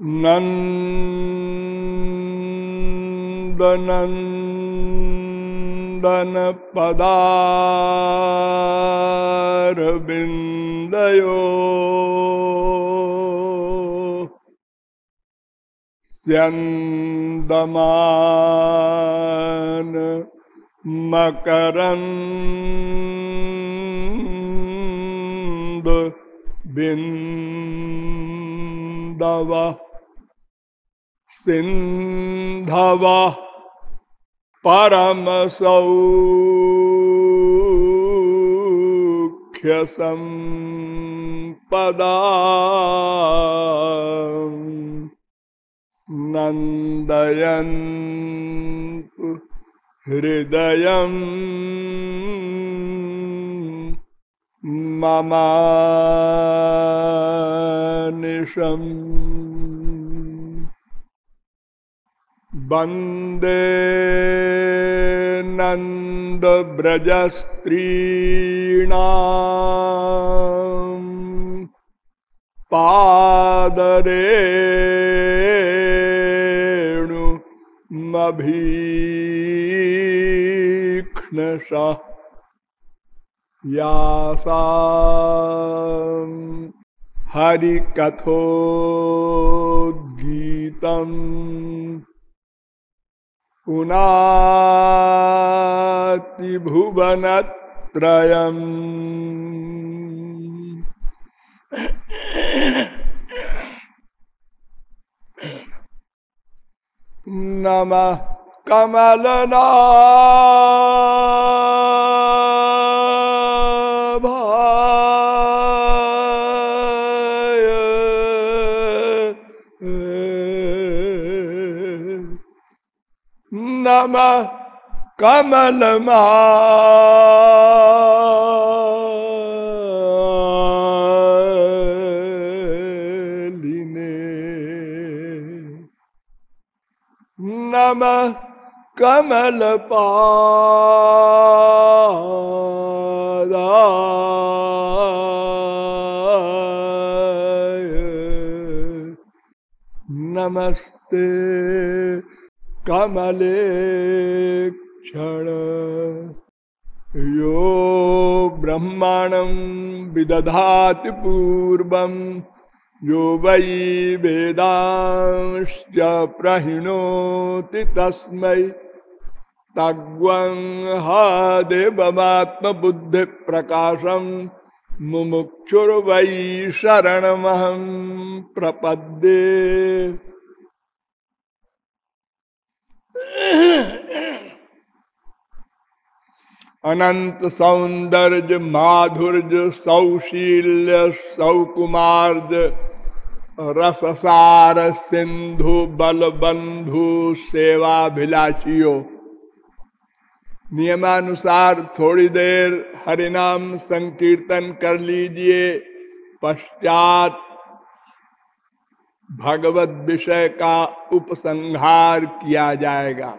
नन्दनन्दन पदारविन्दयो स्यन्दमान मकरन्द बिन्दव। सिन्धव परमसौख्यसम्पदा नन्दयन्तु हृदयम् ममानिशम् वंदे नन्दव्रजस्त्रीणाम्। पादरेणु मभीक्ष्णशः यासा हरिकथोद्गीतम्। पुनातिभुवनत्रयम्। नम कमलना नमः कमलमा नमः कमलपादाय नमस्ते। कमले क्षण। यो ब्रह्माणं विदधाति पूर्वं। यो वै वेदांश्च प्रहिणोति तस्मै। तग्वं हा देवमात्मबुद्धिप्रकाशं मुमुक्षुर्वै शरणमहं प्रपद्ये। अनंत सौंदर्य माधुर्य सौशील्य सौकुमार्य रससार सिंधु बल बलबंधु सेवाभिलाषियों। नियमानुसार थोड़ी देर हरिनाम संकीर्तन कर लीजिए, पश्चात भगवत विषय का उपसंहार किया जाएगा।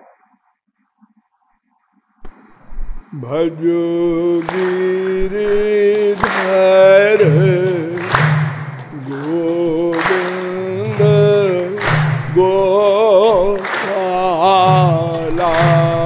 भजो गिरिधर गोविंद गोपाला।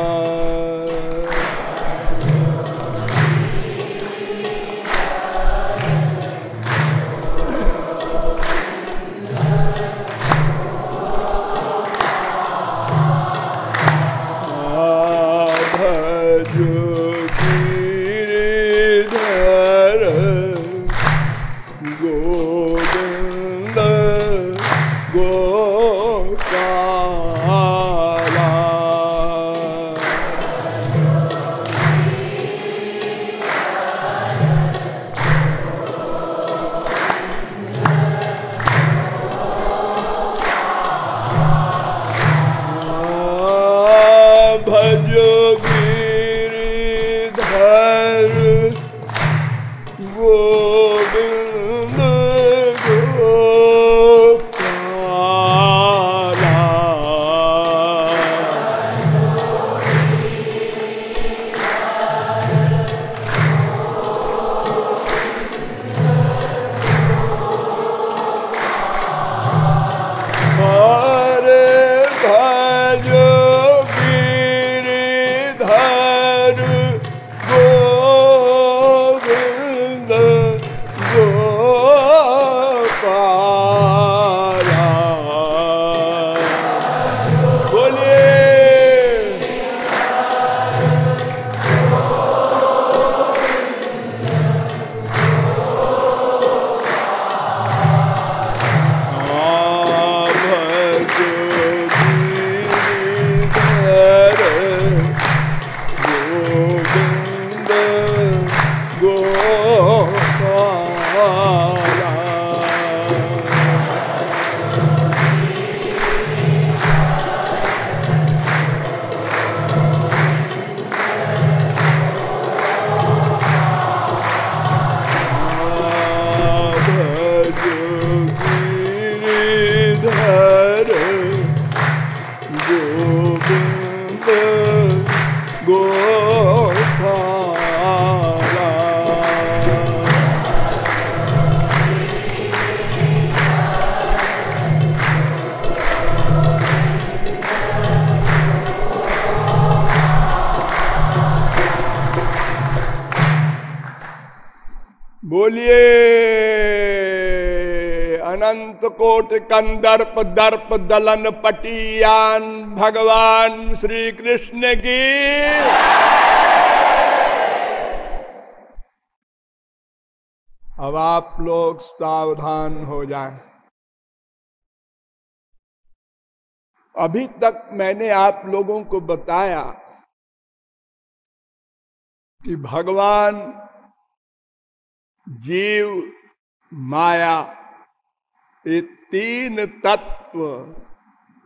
अनंत कोट कंदर्प दर्प दलन पटियान भगवान श्री कृष्ण की अब आप लोग सावधान हो जाएँ। अभी तक मैंने आप लोगों को बताया कि भगवान जीव माया ये तीन तत्व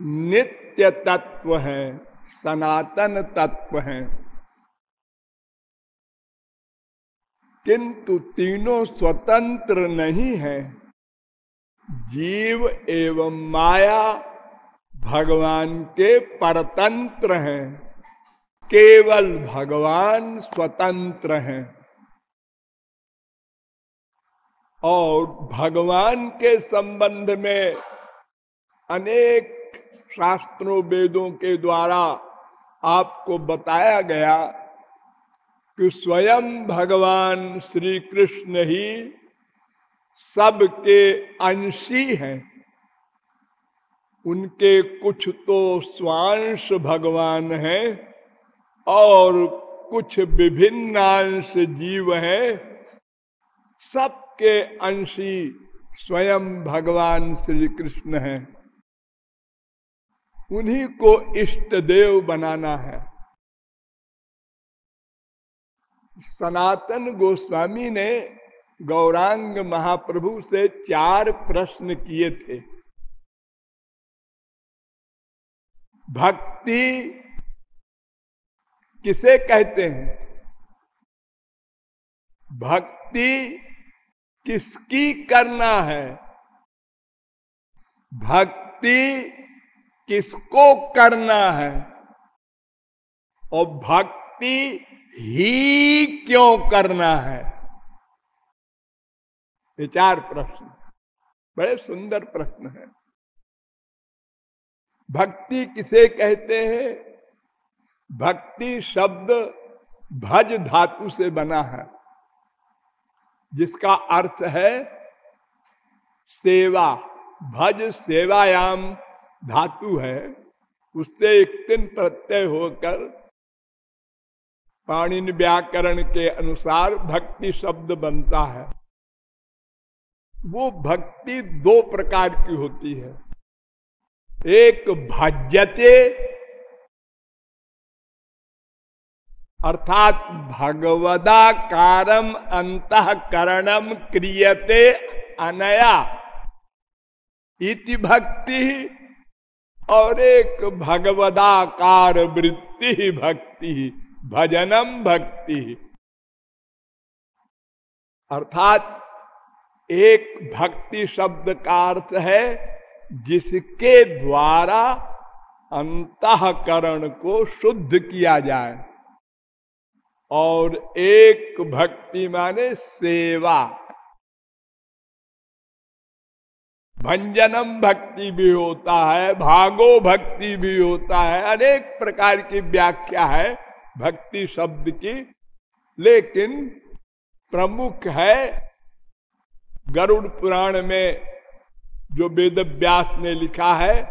नित्य तत्व हैं, सनातन तत्व हैं। किंतु तीनों स्वतंत्र नहीं हैं। जीव एवं माया भगवान के परतंत्र हैं। केवल भगवान स्वतंत्र हैं। और भगवान के संबंध में अनेक शास्त्रों, वेदों के द्वारा आपको बताया गया कि स्वयं भगवान श्री कृष्ण ही सबके अंशी हैं। उनके कुछ तो स्वांश भगवान हैं और कुछ विभिन्नांश जीव हैं। सबके अंशी स्वयं भगवान श्री कृष्ण हैं। उन्हीं को इष्ट देव बनाना है। सनातन गोस्वामी ने गौरांग महाप्रभु से चार प्रश्न किए थे। भक्ति किसे कहते हैं? भक्ति किसकी करना है? भक्ति किसको करना है? और भक्ति ही क्यों करना है? ये चार प्रश्न। बड़े सुंदर प्रश्न है। भक्ति किसे कहते हैं? भक्ति शब्द भज धातु से बना है। जिसका अर्थ है सेवा, भज सेवायाम धातु है। उससे एक दिन प्रत्यय होकर पाणिन व्याकरण के अनुसार भक्ति शब्द बनता है। वो भक्ति दो प्रकार की होती है। एक भज्यते अर्थात भगवदाकारम अंतकरणम क्रियते अनया। इति भक्ति और एक भगवदाकार वृत्ति भक्ति भजनम भक्ति। अर्थात एक भक्ति शब्द का अर्थ है, जिसके द्वारा अंतकरण को शुद्ध किया जाए। और एक भक्ति माने सेवा। भंजनम भक्ति भी होता है, भागो भक्ति भी होता है, अनेक प्रकार की व्याख्या है भक्ति शब्द की। लेकिन प्रमुख है गरुड़ पुराण में जो वेद व्यास ने लिखा है,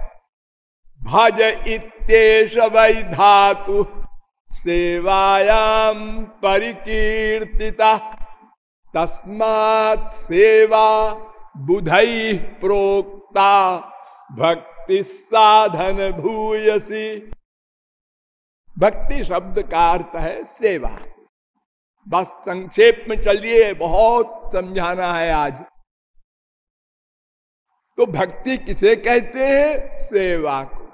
भज इतेश वै धातु। सेवायाम परिकीर्तिता। तस्मात् सेवा बुधई प्रोक्ता। भक्ति साधन भूयसी। भक्ति शब्द का अर्थ है सेवा। बस संक्षेप में चलिए, बहुत समझाना है आज। तो भक्ति किसे कहते हैं? सेवा को।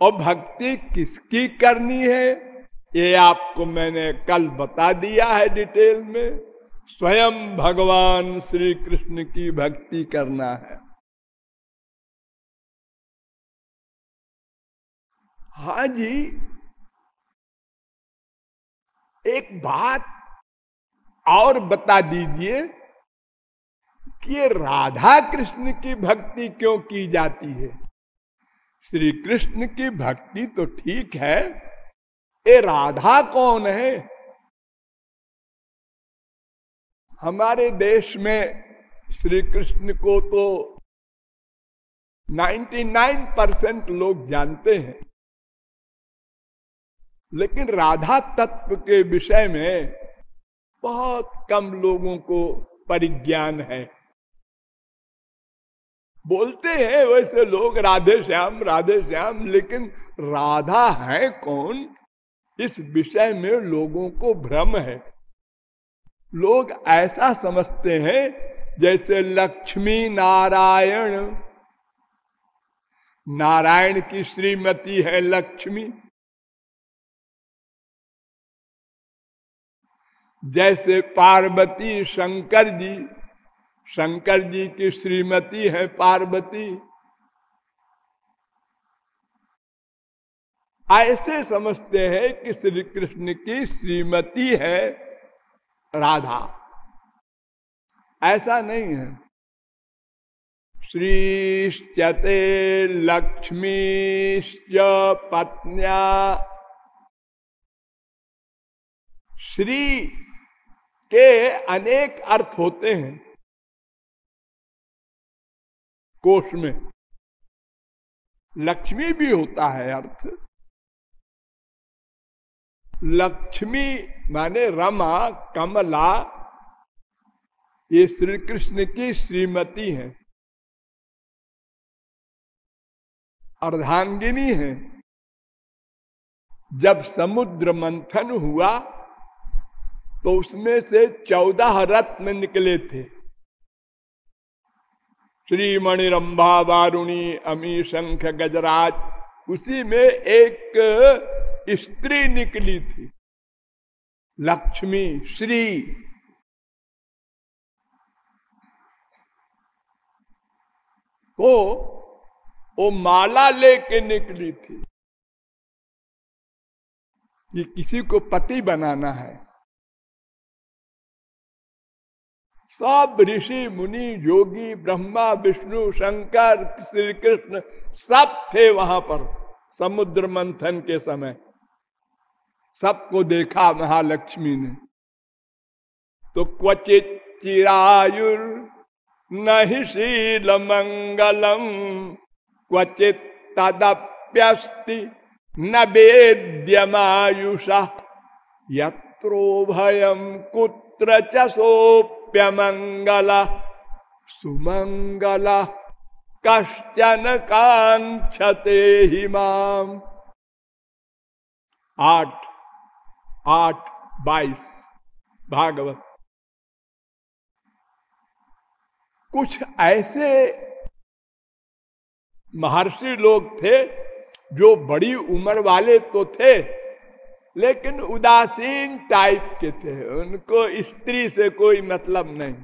और भक्ति किसकी करनी है? ये आपको मैंने कल बता दिया है डिटेल में। स्वयं भगवान श्री कृष्ण की भक्ति करना है। हा जी, एक बात और बता दीजिए कि राधा कृष्ण की भक्ति क्यों की जाती है? श्री कृष्ण की भक्ति तो ठीक है। ये राधा कौन है? हमारे देश में श्री कृष्ण को तो 99 परसेंट लोग जानते हैं। लेकिन राधा तत्व के विषय में बहुत कम लोगों को परिज्ञान है। बोलते हैं वैसे लोग, राधे श्याम राधे श्याम, लेकिन राधा है कौन? इस विषय में लोगों को भ्रम है। लोग ऐसा समझते हैं जैसे लक्ष्मी नारायण। नारायण की श्रीमती है लक्ष्मी। जैसे पार्वती शंकर जी शंकर जी की श्रीमती है पार्वती। ऐसे समझते हैं कि श्री कृष्ण की श्रीमती है राधा। ऐसा नहीं है। श्रीश्चते लक्ष्मी पत्न्या। श्री के अनेक अर्थ होते हैं। कोष में। लक्ष्मी भी होता है अर्थ। लक्ष्मी माने रमा, कमला, ये श्री कृष्ण की श्रीमती है। अर्धांगिनी है। जब समुद्र मंथन हुआ तो उसमें से चौदह रत्न निकले थे। श्रीमणि रंभा वारुणी अमी शंख गजराज उसी में एक स्त्री निकली थी। लक्ष्मी श्री। को वो माला लेके निकली थी। ये किसी को पति बनाना है। सब ऋषि, मुनि, योगी, ब्रह्मा, विष्णु, शंकर श्री कृष्ण सब थे वहाँ पर समुद्र मंथन के समय। सबको देखा महालक्ष्मी ने। तो क्वचित चिरायुर नहीं शील मंगलम, क्वचित तदप्यस्ति न वेद्यमायुषा। यत्रो भयम कुत्र चोप्यमंगल सुमंगल कश्चन कांक्षते हिमाम आठ आठ, बाईस, भागवत। कुछ ऐसे महर्षि लोग थे जो बड़ी उम्र वाले तो थे लेकिन उदासीन टाइप के थे। उनको स्त्री से कोई मतलब नहीं।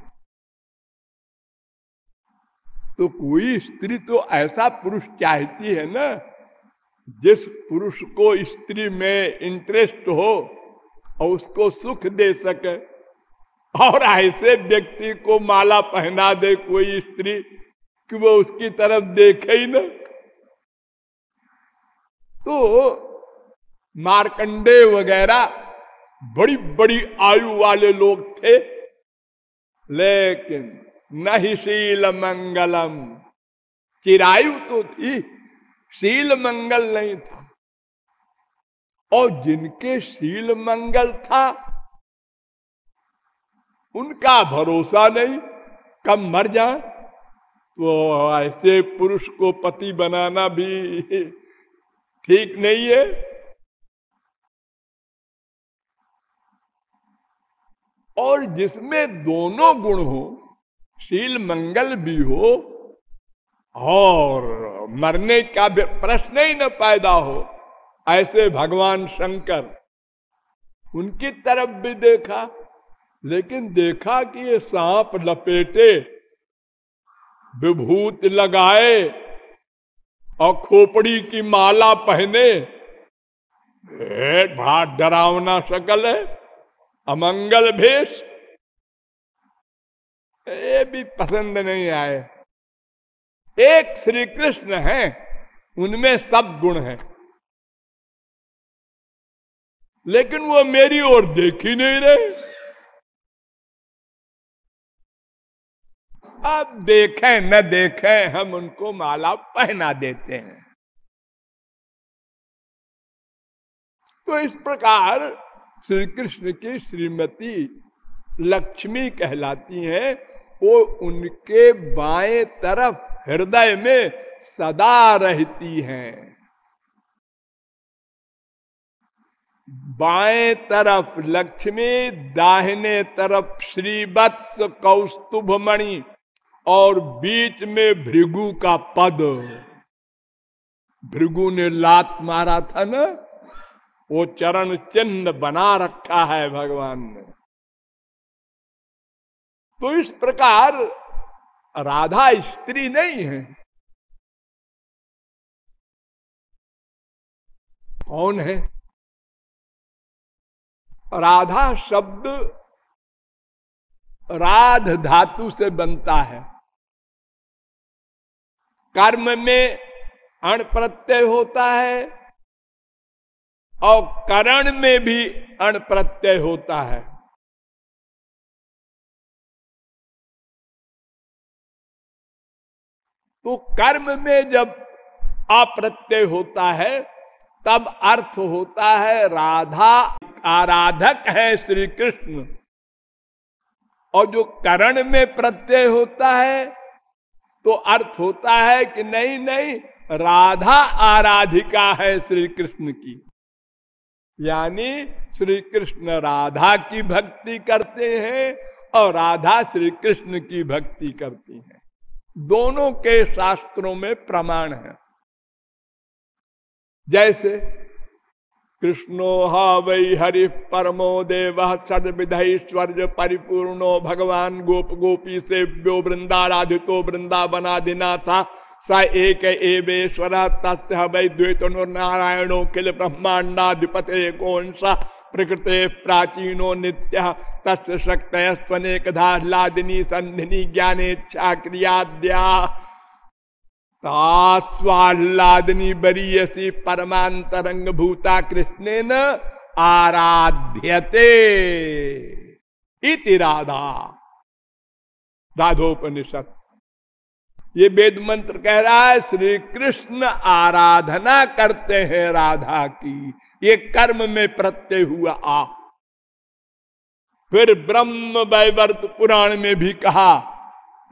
तो कोई स्त्री तो ऐसा पुरुष चाहती है ना, जिस पुरुष को स्त्री में इंटरेस्ट हो और उसको सुख दे सके। और ऐसे व्यक्ति को माला पहना दे कोई स्त्री कि वो उसकी तरफ़ देखे ही ना। तो मारकंडे वगैरह बड़ी बड़ी आयु वाले लोग थे। लेकिन नहीं शील मंगलम। चिरायु तो थी, शील मंगल नहीं था। और जिनके शील मंगल था, उनका भरोसा नहीं, कब मर जा तो ऐसे पुरुष को पति बनाना भी ठीक नहीं है। और जिसमें दोनों गुण हो, शील मंगल भी हो, और मरने का प्रश्न ही न पैदा हो, ऐसे भगवान शंकर। उनकी तरफ़ भी देखा, लेकिन देखा कि ये सांप लपेटे, विभूत लगाए, और खोपड़ी की माला पहने। बड़ा डरावना शकल है अमंगल भेष। ये भी पसंद नहीं आए। एक श्री कृष्ण है, उनमें सब गुण है। लेकिन वो मेरी ओर देख ही नहीं रहे। अब देखें, न देखें, हम उनको माला पहना देते हैं। तो इस प्रकार श्री कृष्ण की श्रीमती लक्ष्मी कहलाती हैं। वो उनके बाएँ तरफ़ हृदय में सदा रहती हैं। बाएँ तरफ़ लक्ष्मी, दाहिने तरफ़ श्रीवत्स कौस्तुभ मणि और बीच में भृगु का पद। भृगु ने लात मारा था ना? वो चरण चिन्ह बना रखा है भगवान ने। तो इस प्रकार राधा स्त्री नहीं है। कौन है? राधा शब्द राध धातु से बनता है। कर्म में अण प्रत्यय होता है और करण में भी अण प्रत्यय होता है। तो कर्म में जब अप्रत्यय होता है, तब अर्थ होता है राधा आराधक है श्री कृष्ण और जो करण में प्रत्यय होता है तो अर्थ होता है कि नहीं नहीं, राधा आराधिका है श्री कृष्ण की। यानी श्री कृष्ण राधा की भक्ति करते हैं और राधा श्री कृष्ण की भक्ति करती हैं। दोनों के शास्त्रों में प्रमाण है। जैसे, कृष्णो हा वै हरि परमो देव सद विधैश्वर्य परिपूर्णो भगवान गोप गोपी से व्यो वृंदावनादिना था स एक एवेश्वर तस्य नारायणो किल ब्रह्मांडाधिपते कौन सा? प्रकृते प्राचीनो नित्य तस् शक्त स्वनेकधालादिनी संधिनी ज्ञानेच्छा क्रियाद्या। तास्वाह्लादिनी बरीयसी परमांतरंग भूता कृष्ण न आराध्यते। इति राधा। राधोपनिषद ये वेद मंत्र कह रहा है, श्री कृष्ण आराधना करते हैं राधा की। ये कर्म में प्रत्यय हुआ आ। फिर ब्रह्म वैवर्त पुराण में भी कहा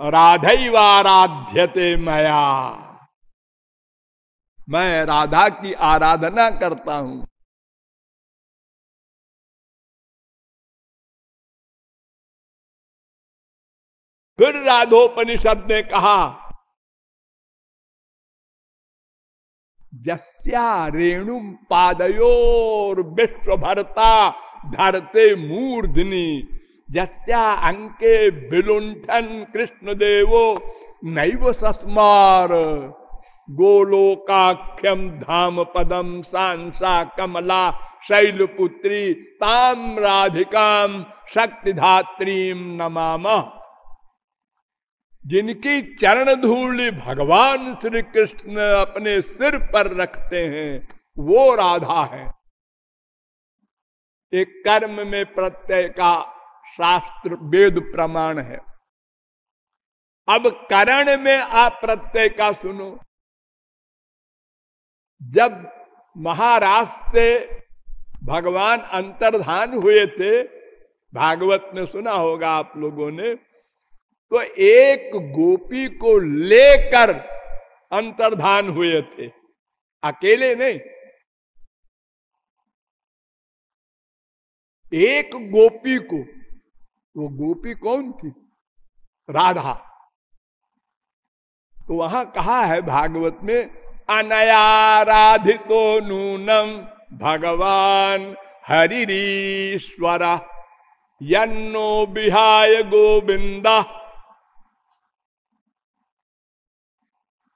राधैवाराध्यते मया। मैं राधा की आराधना करता हूँ। फिर राधोपनिषद ने कहा जस्या रेणु पादयोर विश्व भरता धरते मूर्धनी। जस्या अंके बिलुंठन कृष्ण देवो नैव सस्मार। गोलोकाख्यम धाम पदम सांसा कमला शैलपुत्री ताम राधिकाम शक्तिधात्रीम नमाम। जिनकी चरण धूल भगवान श्री कृष्ण अपने सिर पर रखते हैं, वो राधा है। एक कर्म में प्रत्यय का शास्त्र वेद प्रमाण है। अब करण में आप प्रत्यय का सुनो। जब महाराष्ट्र से भगवान अंतर्धान हुए थे, भागवत में सुना होगा आप लोगों ने तो एक गोपी को लेकर अंतर्धान हुए थे। अकेले नहीं। एक गोपी को, वो गोपी कौन थी? राधा। तो वहाँ कहा है भागवत में, अनयाराधितो नूनम भगवान हरिश्वर यन्नो बिहाय गोविंदा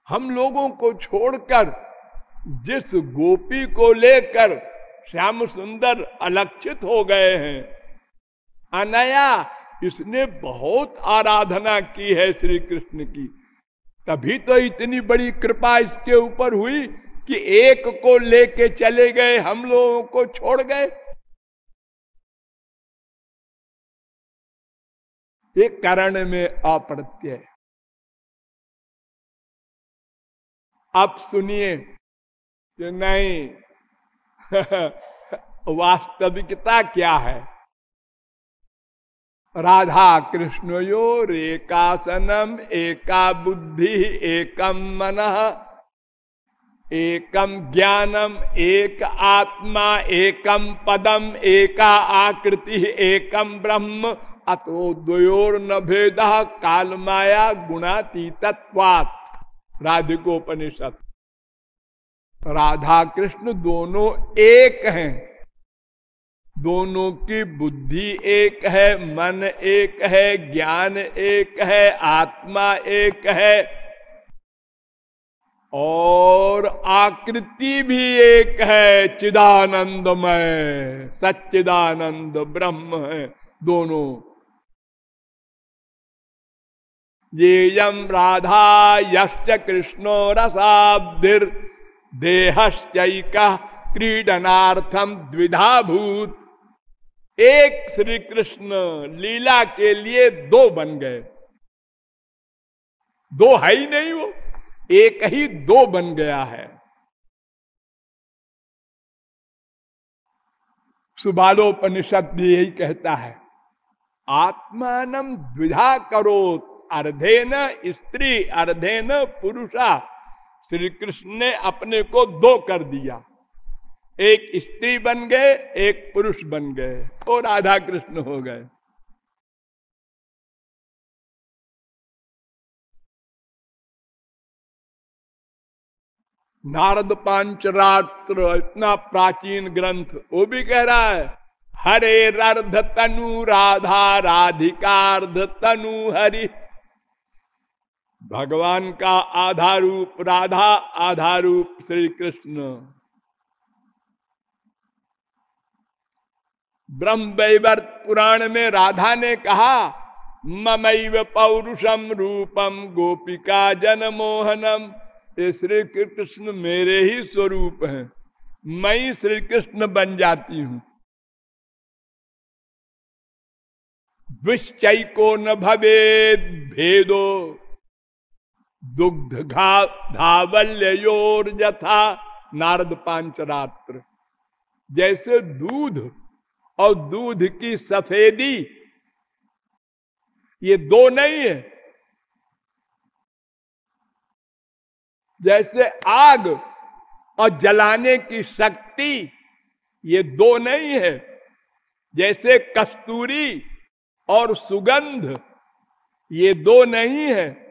हम लोगों को छोड़कर, जिस गोपी को लेकर श्याम सुंदर अलक्षित हो गए हैं। अनया, इसने बहुत आराधना की है श्री कृष्ण की। तभी तो इतनी बड़ी कृपा इसके ऊपर हुई कि एक को लेके चले गए, हम लोगों को छोड़ गए। एक कारण में अप्रत्यय। आप सुनिए कि नहीं। वास्तविकता क्या है? राधा कृष्ण यो रेकासनम, एका बुद्धि एकम मन एकम ज्ञानम, एक आत्मा एकम पदम, एका आकृति एकम ब्रह्म। अतो द्वयोर भेद काल माया गुणातीतत्वात्। राधिकोपनिषद। राधा कृष्ण दोनों एक हैं। दोनों की बुद्धि एक है, मन एक है, ज्ञान एक है, आत्मा एक है। और आकृति भी एक है, चिदानंदमय, सच्चिदानंद ब्रह्म है, दोनों। येयम राधा यश्च कृष्णो रसाब्धिर। देहश्चैक क्रीडनार्थम द्विधाभूत। एक श्री कृष्ण लीला के लिए दो बन गए। दो है ही नहीं वो, एक ही दो बन गया है। सुबालोपनिषद भी यही कहता है, आत्मान द्विधा करो अर्धे न स्त्री अर्धे न पुरुषा। श्री कृष्ण ने अपने को दो कर दिया। एक स्त्री बन गए, एक पुरुष बन गए और राधा कृष्ण हो गए। नारद पांचरात्र, इतना प्राचीन ग्रंथ, वो भी कह रहा है, हरे अर्ध तनु, राधा राधिकार्ध तनु, हरि भगवान का आधा रूप राधा आधा रूप श्री कृष्ण ब्रह्म वैवर्त पुराण में राधा ने कहा, ममैव पौरुषम रूपम गोपिका जन मोहनम ये श्री कृष्ण मेरे ही स्वरूप हैं। मैं श्री कृष्ण बन जाती हूँ। विश्चय को न भवेद भेदो। दुग्ध धावल्योर यथा नारद पांचरात्र। जैसे दूध और दूध की सफेदी, ये दो नहीं है। जैसे आग और जलाने की शक्ति, ये दो नहीं है। जैसे कस्तूरी और सुगंध, ये दो नहीं है।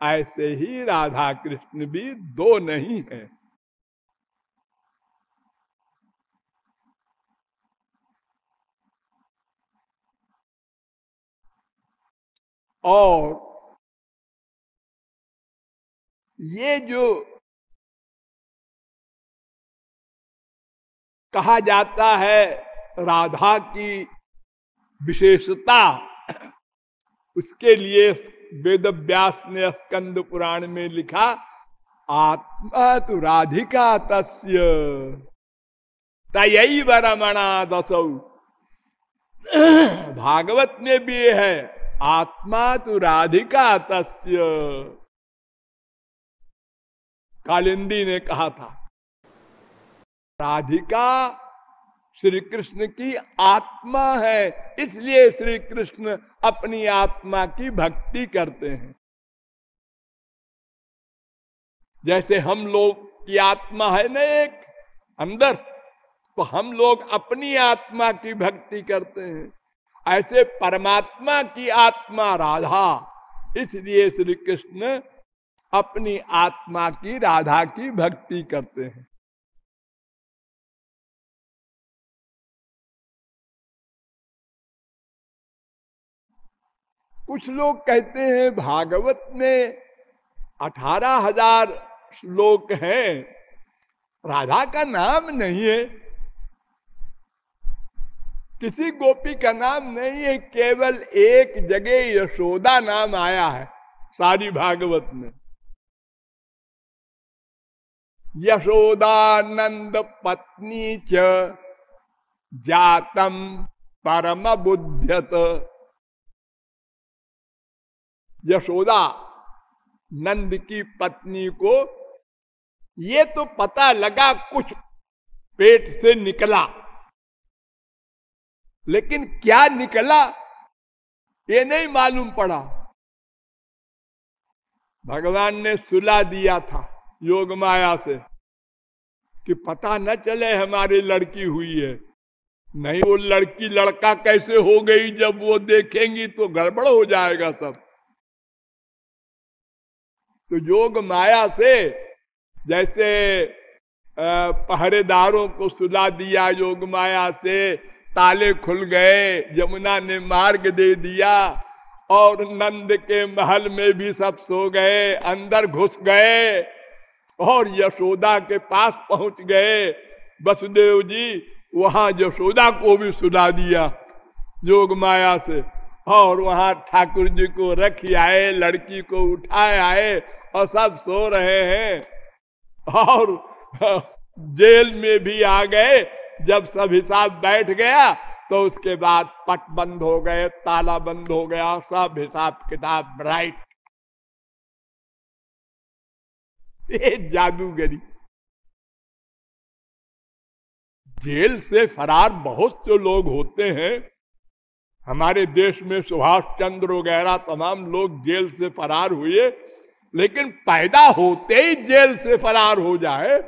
ऐसे ही राधा कृष्ण भी दो नहीं है। और ये जो कहा जाता है राधा की विशेषता, उसके लिए वेद व्यास ने स्कंद पुराण में लिखा आत्मा तो राधिका तस्य। तयी रमणा दसौ। भागवत में भी है आत्मा तो राधिका तस्य। कालिंदी ने कहा था, राधिका श्री कृष्ण की आत्मा है, इसलिए श्री कृष्ण अपनी आत्मा की भक्ति करते हैं। जैसे हम लोग की आत्मा है ना एक, अंदर तो हम लोग अपनी आत्मा की भक्ति करते हैं। ऐसे परमात्मा की आत्मा राधा, इसलिए श्री कृष्ण अपनी आत्मा की राधा की भक्ति करते हैं। कुछ लोग कहते हैं भागवत में अठारह हज़ार श्लोक हैं। राधा का नाम नहीं है। किसी गोपी का नाम नहीं है, केवल एक जगह यशोदा नाम आया है, सारी भागवत में। यशोदानंद पत्नी च, जातम परम बुद्ध्यत। यशोदा, नंद की पत्नी को, ये तो पता लगा कुछ पेट से निकला। लेकिन क्या निकला, ये नहीं मालूम पड़ा। भगवान ने सुला दिया था योग माया से कि पता न चले हमारी लड़की हुई है। नहीं, वो लड़की लड़का कैसे हो गई, जब वो देखेंगी तो गड़बड़ हो जाएगा सब। तो योग माया से जैसे पहरेदारों को सुला दिया योग माया से, ताले खुल गए, यमुना ने मार्ग दे दिया और नंद के महल में भी सब सो गए, अंदर घुस गए और यशोदा के पास पहुँच गए। वसुदेव जी, वहाँ यशोदा को भी सुना दिया जोग माया से। और वहाँ ठाकुर जी को रख आए, लड़की को उठाए आए और सब सो रहे हैं। और जेल में भी आ गए। जब सब हिसाब बैठ गया तो उसके बाद पट बंद हो गए, ताला बंद हो गया सब हिसाब किताब राइट ये जादूगरी। जेल से फरार बहुत से लोग होते हैं। हमारे देश में सुभाष चंद्र वगैरह तमाम लोग जेल से फरार हुए, लेकिन पैदा होते ही जेल से फरार हो जाए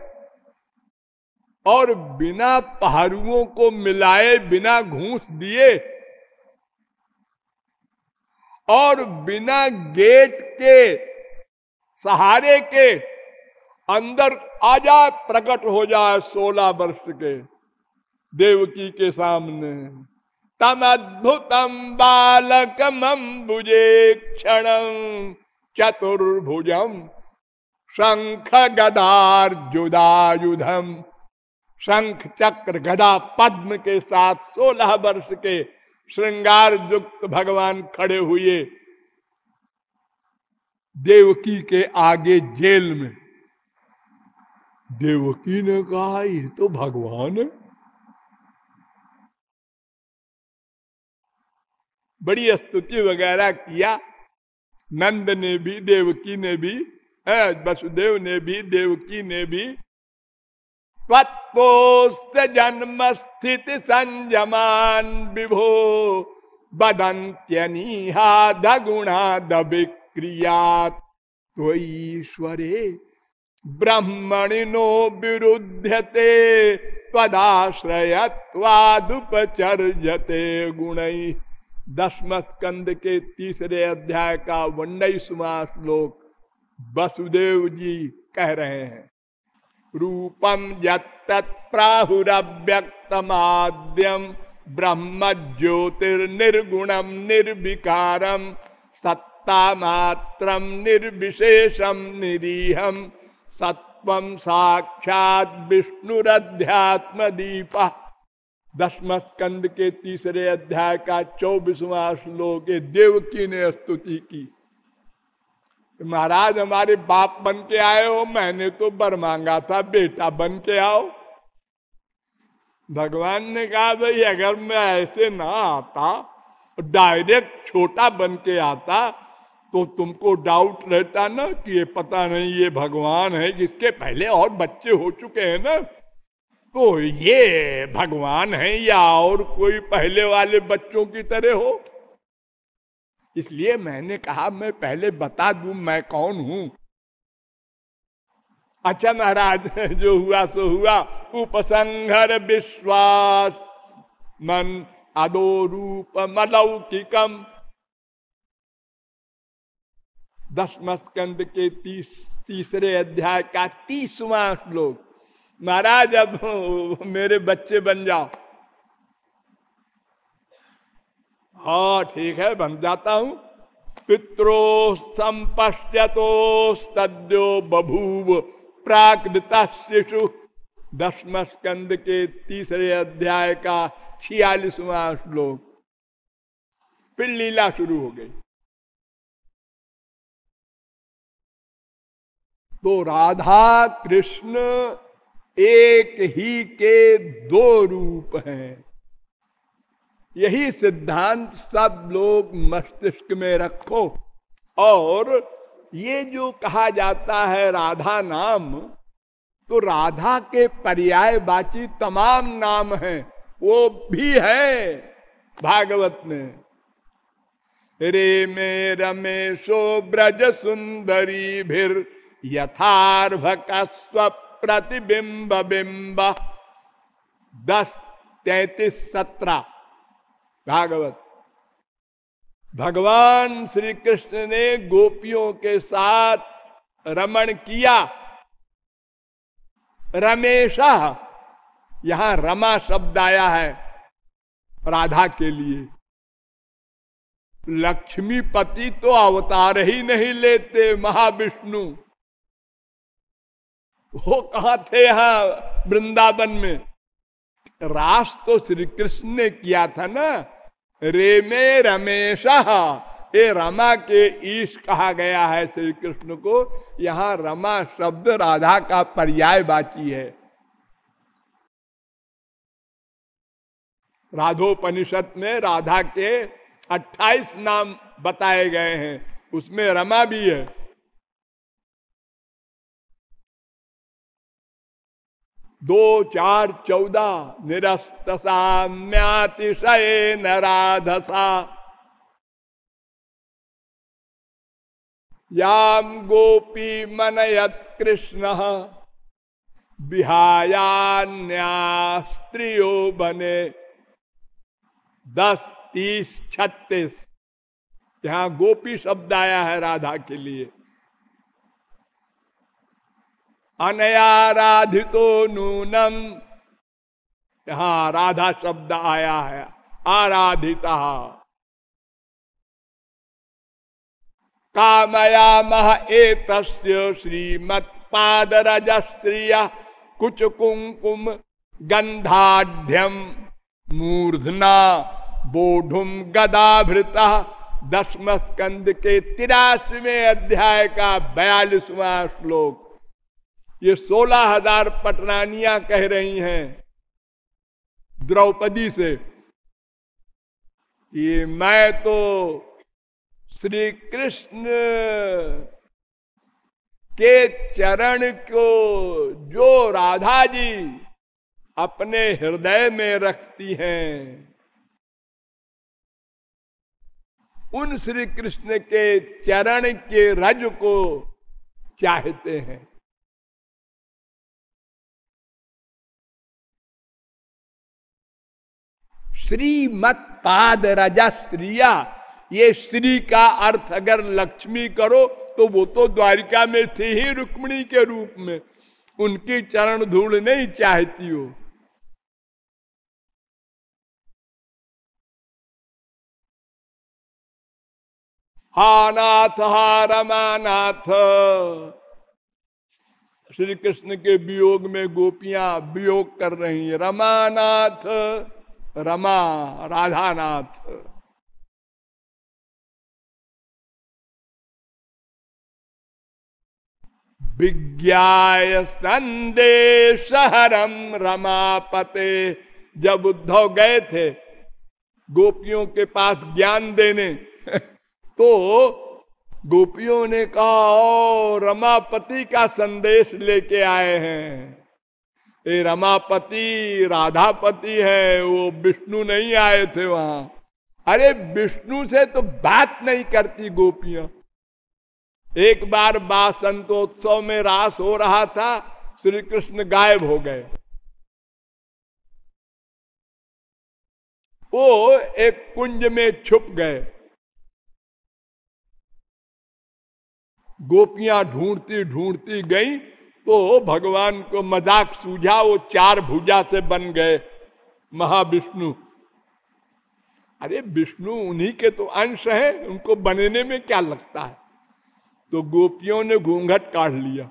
और बिना पहाड़ुओं को मिलाए, बिना घूस दिए और बिना गेट के, सहारे के अंदर आ आज़ाद प्रकट हो जाए सोलह वर्ष के देवकी के सामने। तम अद्भुतम बुझे क्षण चतुर्भुजम शंख गदार जुदायुधम शंख चक्र गदा पद्म के साथ सोलह वर्ष के श्रृंगार युक्त भगवान खड़े हुए देवकी के आगे जेल में। देवकी ने कहा, ये तो भगवान है बड़ी स्तुति वगैरह किया। नंद ने भी, देवकी ने भी वसुदेव ने भी, देवकी ने भी। त्वत्पोस्त जन्म स्थिति संयमान विभो बदंत्यनीहा दगुणा दबिक्रियात तो ईश्वरे ब्रह्मणिनो विरुध्यते तदाश्रयत्वादुपचर्यते गुणई दसम स्कंद के तीसरे अध्याय का वन्नीसवा श्लोक वसुदेव जी कह रहे हैं। रूपम यहुरव्यक्तमाद्यम ब्रह्म ज्योतिर्निर्गुणम निर्विकारम सत्ता मात्रम निर्विशेषम निरीहम सत्वम साक्षात विष्णुरध्यात्म दीपा दसम स्कंद के तीसरे अध्याय का चौबीसवा श्लोक देवकी ने स्तुति की महाराज, हमारे बाप बन के आए हो, मैंने तो बर मांगा था, बेटा बन के आओ। भगवान ने कहा, भाई, अगर मैं ऐसे ना आता, डायरेक्ट छोटा बन के आता तो तुमको डाउट रहता ना कि ये पता नहीं ये भगवान है, जिसके पहले और बच्चे हो चुके हैं ना तो ये भगवान है या और कोई पहले वाले बच्चों की तरह हो? इसलिए मैंने कहा, मैं पहले बता दू मैं कौन हूँ। अच्छा महाराज, जो हुआ सो हुआ। उपसंहर विश्वास मन अदो रूप मलौकिकम। दसम स्कंद के तीस तीसरे अध्याय का तीसवा श्लोक। महाराज, अब मेरे बच्चे बन जाओ। हाँ ठीक है, बन जाता हूँ। पित्रो संपश्यतो सद्यो बभूव प्राकृत शिशु। दसम स्कंद के तीसरे अध्याय का छियालीसवा श्लोक। फिर लीला शुरू हो गई। तो राधा कृष्ण एक ही के दो रूप हैं। यही सिद्धांत सब लोग मस्तिष्क में रखो। और ये जो कहा जाता है राधा नाम तो राधा के पर्याय बाची तमाम नाम हैं। वो भी है भागवत में। रे में रमेशो ब्रज सुंदरी भीर का स्व प्रतिबिंब बिंब। दस, तैतीस, सत्रह। भागवत। भगवान श्री कृष्ण ने गोपियों के साथ रमण किया। रमेशा, यहाँ रमा शब्द आया है राधा के लिए। लक्ष्मीपति तो अवतार ही नहीं लेते महाविष्णु। वो कहा थे यहाँ वृंदावन में? रास तो श्री कृष्ण ने किया था ना। रे में रमेशा। ये रमा के ईश कहा गया है श्री कृष्ण को। यहाँ रमा शब्द राधा का पर्याय बाकी है। राधोपनिषद में राधा के 28 नाम बताए गए हैं। उसमें रमा भी है। दो चार चौदह निरस्त साम्यातिशय नाधसा याम गोपी मनयत कृष्ण बिहायान्या स्त्रियो बने। दस, तीस, छत्तीस। यहाँ गोपी शब्द आया है राधा के लिए। अनयाराधितो नूनम यहाँ राधा शब्द आया है, आराधिता। कामयामह एक श्रीमत पादरजश्रिय कुछ कुंकुम गंधाढ़ मूर्धना बोढ़ुम गदाभृता दसम स्कंद के तिरासीवें अध्याय का बयालीसवा श्लोक। ये सोलह हज़ार पटरानियाँ कह रही हैं द्रौपदी से कि मैं तो श्री कृष्ण के चरण को जो राधा जी अपने हृदय में रखती हैं, उन श्री कृष्ण के चरण के रज को चाहते हैं। श्रीमत पाद राजा श्रिया ये श्री का अर्थ अगर लक्ष्मी करो तो वो तो द्वारिका में थे ही रुक्मणी के रूप में। उनकी चरण धूल नहीं चाहती हो। हा नाथ हा रमानाथ श्री कृष्ण के वियोग में गोपियाँ वियोग कर रही है। रमानाथ। रमा राधानाथ। विज्ञाय संदेश हरम रमापते। जब उद्धव गए थे, गोपियों के पास ज्ञान देने तो गोपियों ने कहा ओ रमापति का संदेश लेके आए हैं। ये रमापति, राधापति है, वो विष्णु नहीं आए थे वहाँ। अरे, विष्णु से तो बात नहीं करती गोपियाँ। एक बार बासंतोत्सव में रास हो रहा था श्री कृष्ण गायब हो गए। वो एक कुंज में छुप गए। गोपियाँ ढूंढती ढूंढती गई तो भगवान को मज़ाक सूझा, वो चार भुजा से बन गए। महाविष्णु। अरे, विष्णु उन्हीं के तो अंश है, उनको बनने में क्या लगता है? तो गोपियों ने घूंघट काट लिया।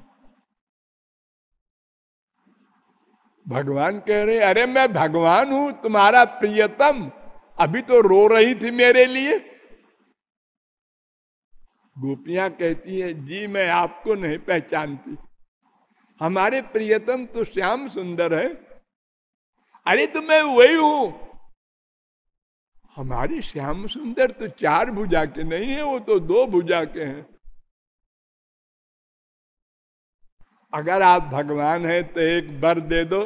भगवान कह रहे, अरे, मैं भगवान हूँ, तुम्हारा प्रियतम, अभी तो रो रही थी मेरे लिए। गोपियाँ कहती है, जी, मैं आपको नहीं पहचानती। हमारे प्रियतम तो श्याम सुंदर है। अरे तो मैं वही हूँ। हमारे श्याम सुंदर तो चार भुजा के नहीं है, वो तो दो भुजा के हैं। अगर आप भगवान हैं तो एक बर दे दो,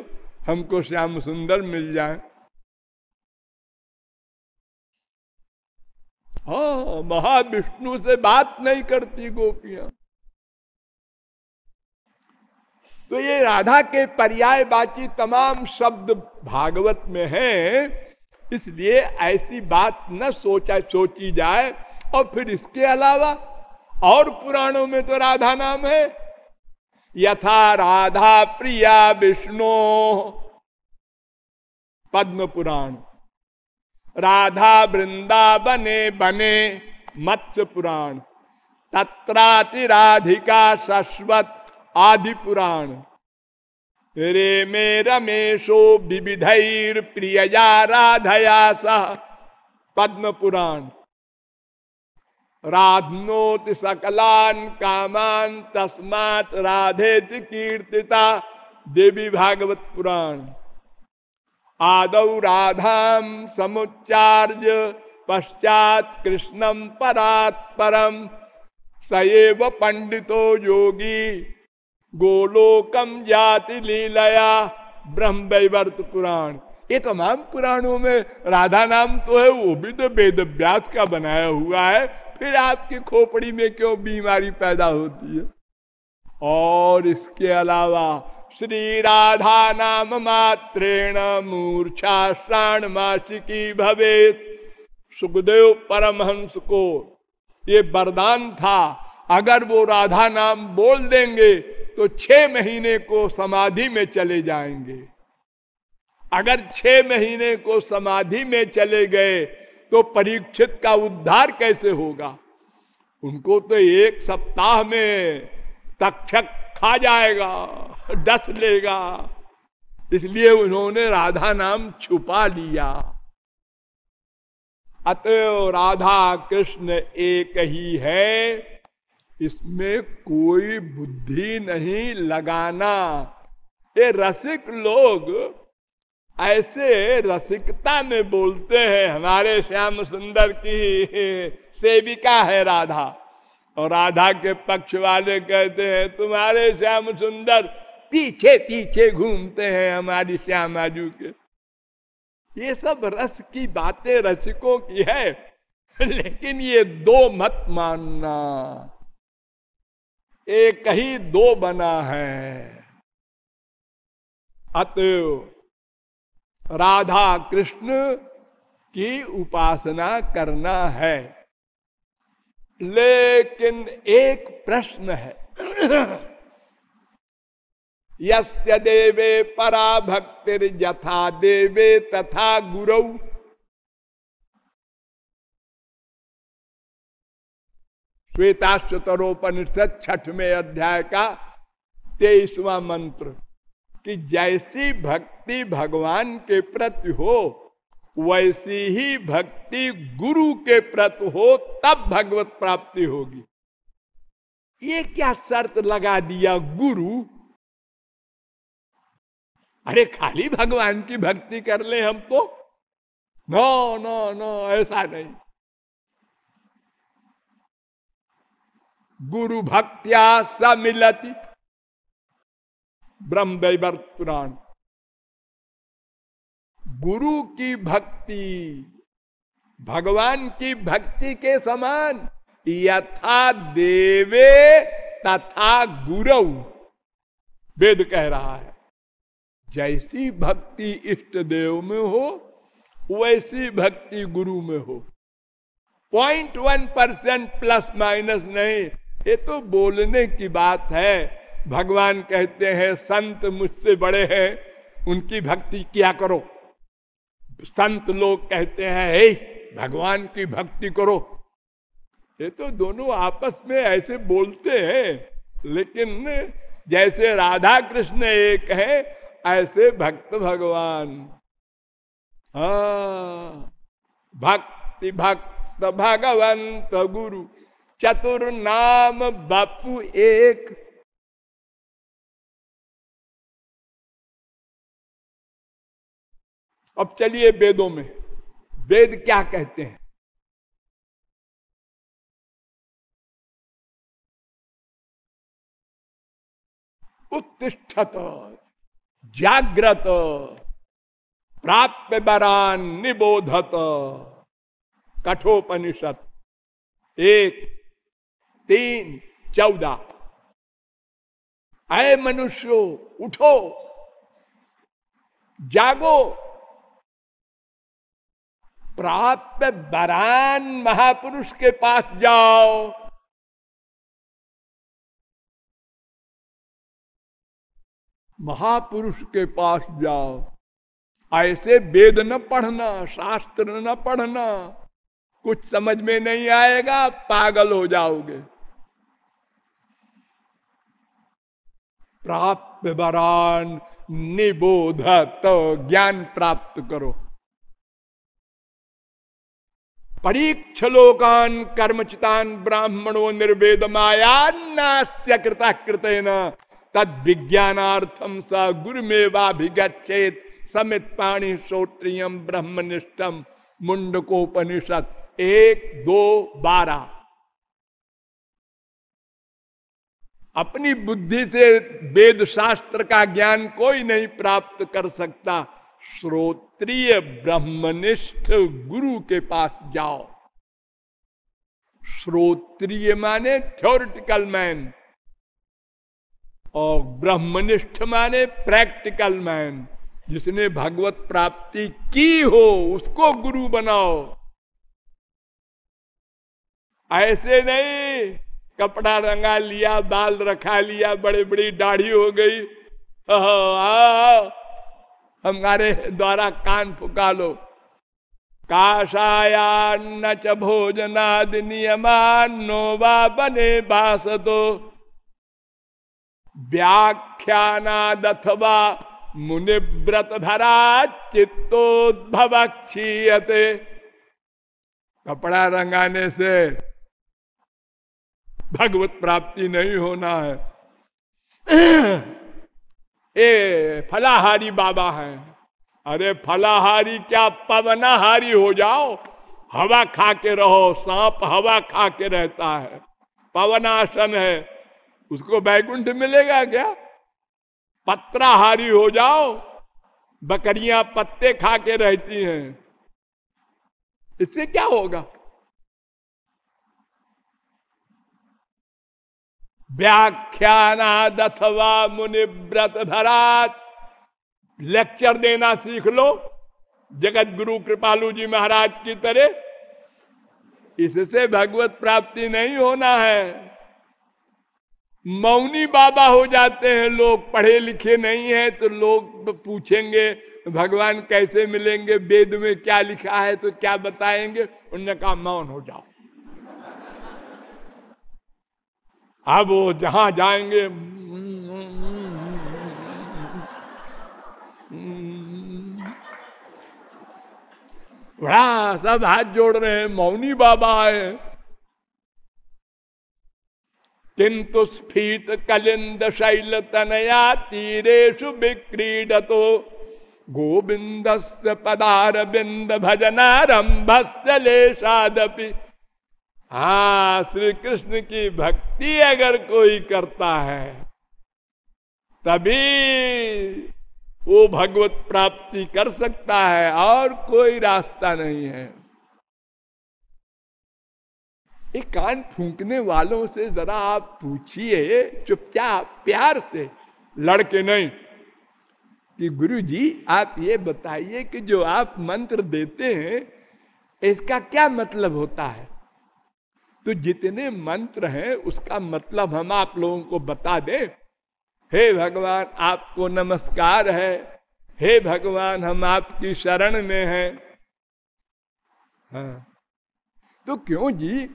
हमको श्याम सुंदर मिल जाए। हा, महाविष्णु से बात नहीं करती गोपियाँ। तो ये राधा के पर्याय बाकी तमाम शब्द भागवत में हैं, इसलिए ऐसी बात न सोचा सोची जाए। और फिर इसके अलावा और पुराणों में तो राधा नाम है। यथा राधा प्रिया विष्णु पद्म पुराण राधा वृंदावने बने मत्स्य पुराण तत्राति राधिका शश्वत। आदि पुराण। रे मे रमेशो विविधर प्रियया राधया सह। पद्म पुराण। राधनोत सकलान कामान तस्मात राधे कीर्तिता देवी भागवत पुराण। आदौ राधाम समुच्चार्य पश्चात कृष्णम परात परम सएव पंडितो योगी गोलोकम जाति लीलया ब्रह्म वैवर्त पुराण। ये तमाम पुराणों में राधा नाम तो है, वो भी तो वेद व्यास का बनाया हुआ है। फिर आपकी खोपड़ी में क्यों बीमारी पैदा होती है? और इसके अलावा श्री राधा नाम मात्रेण मूर्छा श्राण मासिकी भवे सुखदेव परमहंस को ये वरदान था, अगर वो राधा नाम बोल देंगे तो छह महीने को समाधि में चले जाएँगे। अगर छह महीने को समाधि में चले गए तो परीक्षित का उद्धार कैसे होगा? उनको तो एक सप्ताह में तक्षक खा जाएगा, डस लेगा। इसलिए उन्होंने राधा नाम छुपा लिया। अतः राधा कृष्ण एक ही है। इसमें कोई बुद्धि नहीं लगाना। ये रसिक लोग ऐसे रसिकता में बोलते हैं, हमारे श्याम सुंदर की सेविका है राधा। और राधा के पक्ष वाले कहते हैं, तुम्हारे श्याम सुंदर पीछे पीछे घूमते हैं हमारी श्यामाजू के। ये सब रस की बातें रसिकों की है, लेकिन ये दो मत मानना। एक ही दो बना है। अतएव राधा कृष्ण की उपासना करना है। लेकिन एक प्रश्न है। यस्य देवे परा भक्तिर यथा देवे तथा गुरु। श्वेताश्वतरोपनिषद छठवें अध्याय का तेईसवा मंत्र, कि जैसी भक्ति भगवान के प्रति हो, वैसी ही भक्ति गुरु के प्रति हो, तब भगवत प्राप्ति होगी। ये क्या शर्त लगा दिया गुरु? अरे खाली भगवान की भक्ति कर ले हम तो। नो नो नो ऐसा नहीं। गुरु भक्त्या मिलती ब्रह्म पुराण गुरु की भक्ति, भगवान की भक्ति के समान यथा देवे तथा गुरु, वेद कह रहा है। जैसी भक्ति इष्ट देव में हो, वैसी भक्ति गुरु में हो। Point one percent plus minus नहीं ये तो बोलने की बात है। भगवान कहते हैं, संत मुझसे बड़े हैं, उनकी भक्ति किया करो। संत लोग कहते हैं, हे, भगवान की भक्ति करो। ये तो दोनों आपस में ऐसे बोलते हैं, लेकिन जैसे राधा कृष्ण एक है, ऐसे भक्त भगवान। हा, भक्ति भक्त भगवंत गुरु। चतुर नाम बापू एक। अब चलिए वेदों में। वेद क्या कहते हैं? उत्तिष्ठत, जाग्रत प्राप्य बरान निबोधत। कठोपनिषद एक। तीन, चौदह। अय मनुष्यो, उठो। जागो। प्राप्त बरान महापुरुष के पास जाओ। महापुरुष के पास जाओ। ऐसे वेद न पढ़ना, शास्त्र न पढ़ना। कुछ समझ में नहीं आएगा, पागल हो जाओगे। प्राप्त वरान निबोध तो ज्ञान प्राप्त करो। परीक्ष लोकान कर्मचितान ब्राह्मणों निर्वेद माया नास्त्य कृता कृत तद विज्ञानार्थम स गुरुमेवाभिगछेत समित पाणी श्रोत्रियम ब्रह्मनिष्ठम मुंडकोपनिषद एक, दो, बारह। अपनी बुद्धि से वेद शास्त्र का ज्ञान कोई नहीं प्राप्त कर सकता। श्रोत्रिय ब्रह्मनिष्ठ गुरु के पास जाओ। श्रोत्रिय माने थ्योरिटिकल मैन और ब्रह्मनिष्ठ माने प्रैक्टिकल मैन जिसने भगवत प्राप्ति की हो, उसको गुरु बनाओ। ऐसे नहीं। कपड़ा रंगा लिया, बाल रखा लिया, बड़ी बड़ी दाढ़ी हो गई। हमारे द्वारा कान फुका लो काशायान्न च भोजनाद नियमान्नो वा बने बास दो व्याख्यानादथवा मुनिव्रत धरा चित्तोद्भव क्षीयते कपड़ा रंगाने से भगवत प्राप्ति नहीं होना है। ए, फलाहारी बाबा हैं। अरे, फलाहारी, क्या पवनाहारी हो जाओ? हवा खा के रहो, सांप हवा खा के रहता है। पवनाशन है। उसको बैकुंठ मिलेगा क्या? पत्राहारी हो जाओ। बकरियाँ पत्ते खा के रहती हैं। इससे क्या होगा? व्याख्यानाद अथवा मुनिव्रत भरात लेक्चर देना सीख लो। जगत गुरु कृपालू जी महाराज की तरह। इससे भगवत प्राप्ति नहीं होना है। मौनी बाबा हो जाते हैं, लोग पढ़े लिखे नहीं है तो लोग पूछेंगे, भगवान कैसे मिलेंगे, वेद में क्या लिखा है तो क्या बताएँगे? उनने कहा, मौन हो जाओ। अब वो जहाँ जाएँगे बड़ा सब हाथ जोड़ रहे हैं मौनी बाबा है किंतु स्फीत कलिंद शैल तनया तीरेशु विक्रीडतो गोविंद से पदार बिंद भजनारंभ से लेशादपि हा श्री कृष्ण की भक्ति अगर कोई करता है, तभी वो भगवत प्राप्ति कर सकता है और कोई रास्ता नहीं है। एक कान फूंकने वालों से जरा आप पूछिए, चुपचाप, प्यार से। लड़के नहीं, कि गुरु जी आप ये बताइए कि जो आप मंत्र देते हैं, इसका क्या मतलब होता है? तो जितने मंत्र हैं, उसका मतलब हम आप लोगों को बता दें। हे भगवान, आपको नमस्कार है। हे भगवान, हम आपकी शरण में हैं। हाँ। तो क्यों जी?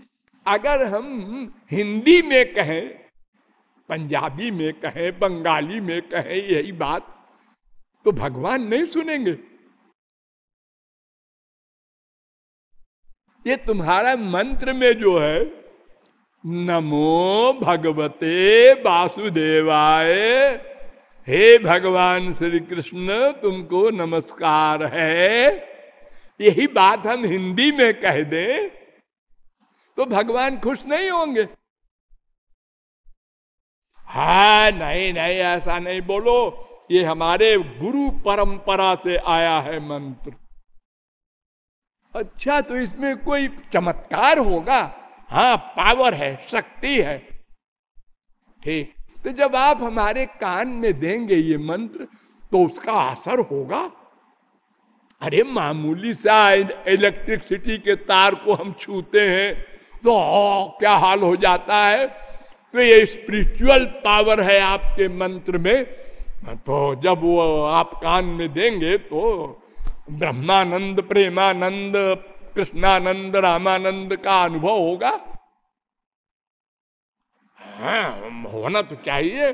अगर हम हिंदी में कहें, पंजाबी में कहें, बंगाली में कहें, यही बात तो भगवान नहीं सुनेंगे। ये तुम्हारा मंत्र में जो है, नमो भगवते वासुदेवाय, हे भगवान श्री कृष्ण तुमको नमस्कार है। यही बात हम हिंदी में कह दें तो भगवान खुश नहीं होंगे। हा, नहीं नहीं, ऐसा नहीं बोलो। ये हमारे गुरु परंपरा से आया है मंत्र। अच्छा तो इसमें कोई चमत्कार होगा? हाँ पावर है शक्ति है। ठीक तो जब आप हमारे कान में देंगे ये मंत्र तो उसका असर होगा? अरे मामूली सा इलेक्ट्रिसिटी के तार को हम छूते हैं तो ओ, क्या हाल हो जाता है? तो ये स्पिरिचुअल पावर है आपके मंत्र में। तो जब वो आप कान में देंगे तो ब्रह्मानंद, प्रेमानंद, कृष्णानंद, रामानंद का अनुभव होगा? हाँ होना तो चाहिए।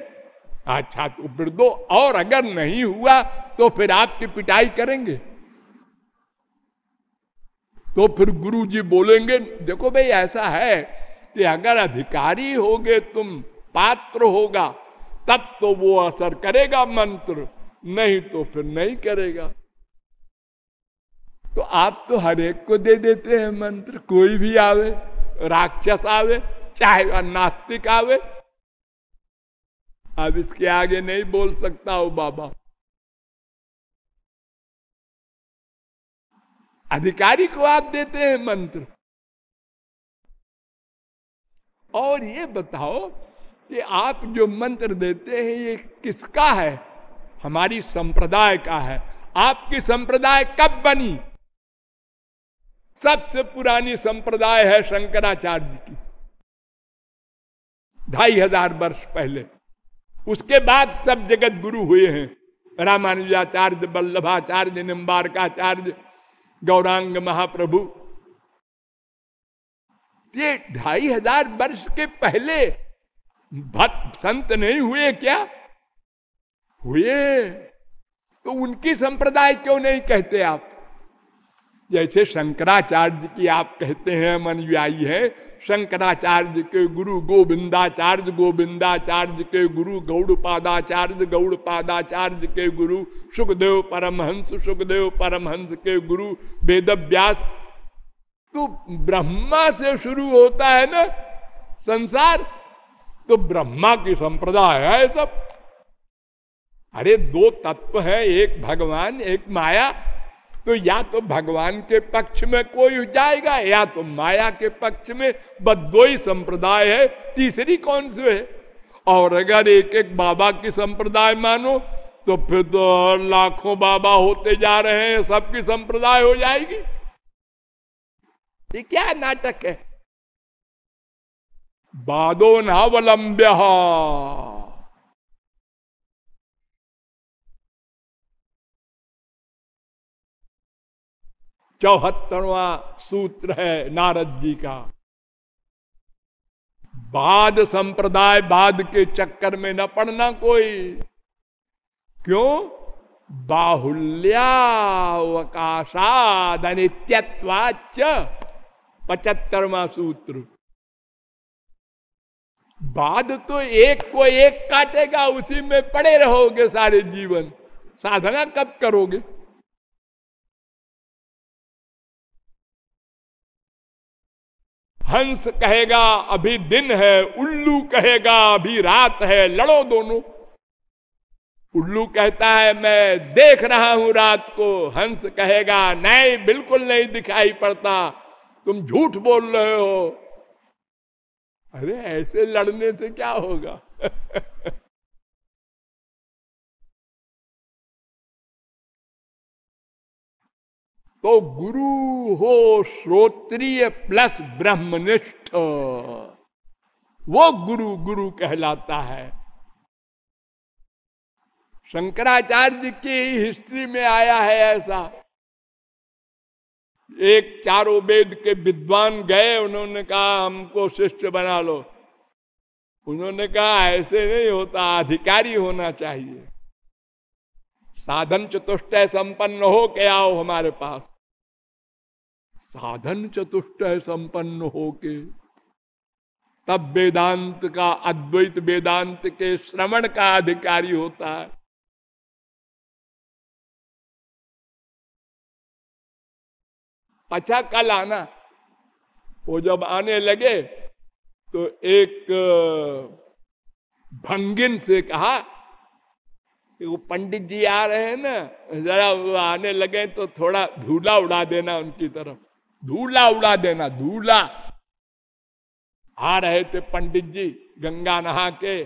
अच्छा तो दो, और अगर नहीं हुआ तो फिर आपकी पिटाई करेंगे। तो फिर गुरु जी बोलेंगे, देखो भाई, ऐसा है कि अगर अधिकारी होगे, तुम पात्र होगा, तब तो वो असर करेगा मंत्र, नहीं तो फिर नहीं करेगा। तो आप तो हर एक को दे देते हैं मंत्र। कोई भी आवे, राक्षस आवे, चाहे नास्तिक आवे। अब इसके आगे नहीं बोल सकता हो बाबा। अधिकारी को आप देते हैं मंत्र। और ये बताओ कि आप जो मंत्र देते हैं, ये किसका है? हमारी संप्रदाय का है। आपकी संप्रदाय कब बनी? सबसे पुरानी संप्रदाय है शंकराचार्य की। ढाई हज़ार वर्ष पहले। उसके बाद सब जगत गुरु हुए हैं। रामानुजाचार्य, वल्लभाचार्य, निम्बारकाचार्य, गौरांग महाप्रभु। ये ढाई हज़ार वर्ष के पहले भक्त संत नहीं हुए क्या? हुए। तो उनकी संप्रदाय क्यों नहीं कहते आप? जैसे शंकराचार्य की आप कहते हैं अनुयायी है। शंकराचार्य के गुरु गोविंदाचार्य गोविंदाचार्य के गुरु गौड़पादाचार्य गौड़पादाचार्य के गुरु सुखदेव परमहंस सुखदेव परमहंस के गुरु वेद व्यास तो ब्रह्मा से शुरू होता है ना संसार तो ब्रह्मा की संप्रदाय है सब। अरे दो तत्व है, एक भगवान, एक माया। तो या तो भगवान के पक्ष में कोई जाएगा, या तो माया के पक्ष में, बस दो ही संप्रदाय है, तीसरी कौन सी है? और अगर एक एक बाबा की संप्रदाय मानो तो फिर तो लाखों बाबा होते जा रहे हैं, सबकी संप्रदाय हो जाएगी। ये क्या नाटक है? बादो नावलंब्य चौहत्तरवा सूत्र है नारद जी का। बाद संप्रदाय, बाद के चक्कर में न पड़ना कोई। क्यों? बाहुल्यावकाशाद अनित्यत्वाच पचहत्तरवा सूत्र। बाद तो एक को एक काटेगा, उसी में पड़े रहोगे सारे जीवन। साधना कब करोगे? हंस कहेगा, अभी दिन है, उल्लू कहेगा, अभी रात है, लड़ो दोनों। उल्लू कहता है, मैं देख रहा हूँ रात को। हंस कहेगा नहीं बिल्कुल नहीं दिखाई पड़ता, तुम झूठ बोल रहे हो। अरे, ऐसे लड़ने से क्या होगा? तो गुरु हो श्रोत्रिय प्लस ब्रह्मनिष्ठ। वो गुरु गुरु कहलाता है। शंकराचार्य की हिस्ट्री में आया है ऐसा। एक चारों वेद के विद्वान गए, उन्होंने कहा, हमको शिष्य बना लो। उन्होंने कहा, ऐसे नहीं होता, अधिकारी होना चाहिए। साधन चतुष्ट संपन्न हो के आओ हमारे पास। साधन चतुष्ट संपन्न हो के। तब वेदांत का, अद्वैत वेदांत के श्रवण का अधिकारी होता है। पचा कल आना। वो जब आने लगे तो एक, भंगिन से कहा वो पंडित जी आ रहे हैं ना, जरा वो आने लगे तो थोड़ा धूला उड़ा देना उनकी तरफ़। धूला उड़ा देना, धूला। आ रहे थे पंडित जी गंगा नहा के,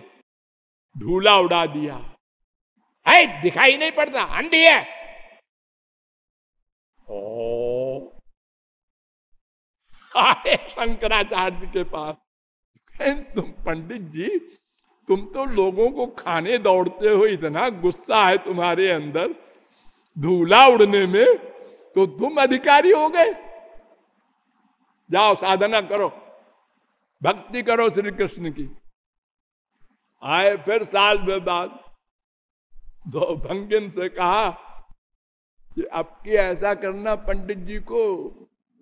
धूला उड़ा दिया। है, दिखाई नहीं पड़ता अंधी है। ओ। शंकराचार्य के पास। तुम पंडित जी तुम तो लोगों को खाने दौड़ते हो, इतना गुस्सा है तुम्हारे अंदर, धूला उड़ने में तो तुम अधिकारी हो गए। जाओ, साधना करो, भक्ति करो श्री कृष्ण की। आए फिर साल में बाद, दो भंगिन से कहा कि अब ऐसा करना पंडित जी को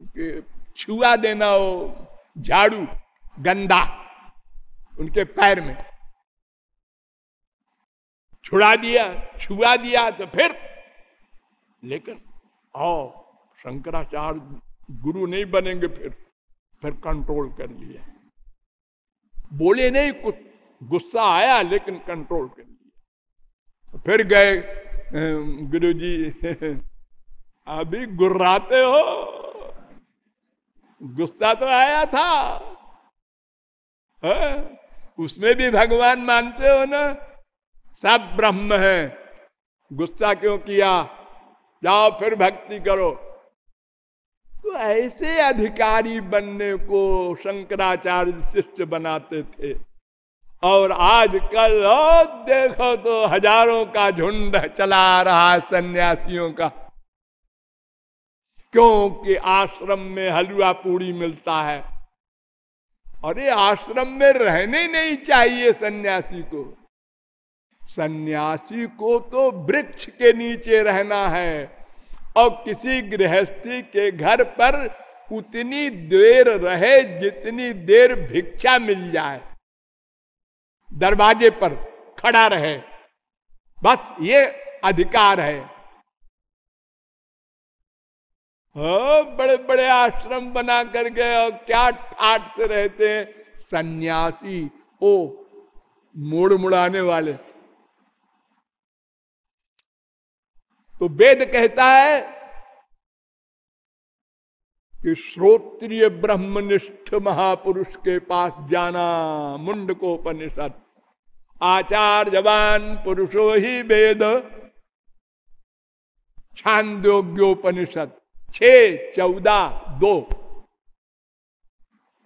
कि छुआ देना हो, झाड़ू, गंदा, उनके पैर में। छुड़ा दिया, छुआ दिया तो फिर। लेकिन, आओ, शंकराचार्य गुरु नहीं बनेंगे फिर फिर कंट्रोल कर लिया बोले नहीं, कुछ गुस्सा आया, लेकिन कंट्रोल कर लिया फिर गए गुरु जी अभी गुर्राते हो। गुस्सा तो आया था। है? उसमें भी भगवान मानते हो ना। सब ब्रह्म है। गुस्सा क्यों किया? जाओ फिर भक्ति करो। तो ऐसे अधिकारी बनने को शंकराचार्य शिष्य बनाते थे। और आजकल देखो तो हज़ारों का झुंड चला रहा है सन्यासियों का। क्योंकि आश्रम में हलवा पूरी मिलता है। अरे आश्रम में रहने नहीं चाहिए सन्यासी को। सन्यासी को तो वृक्ष के नीचे रहना है, और किसी गृहस्थी के घर पर उतनी देर रहे जितनी देर भिक्षा मिल जाए। दरवाजे पर खड़ा रहे, बस ये अधिकार है। हाँ बड़े बड़े आश्रम बना कर गए, और क्या ठाट से रहते हैं। सन्यासी, ओ, मोड़ मुड़ाने वाले। तो वेद कहता है कि श्रोत्रिय ब्रह्मनिष्ठ महापुरुष के पास जाना, मुंड को उपनिषद। आचार जवान पुरुषो ही वेद। छांदोग्योपनिषद, छ, चौदह, दो।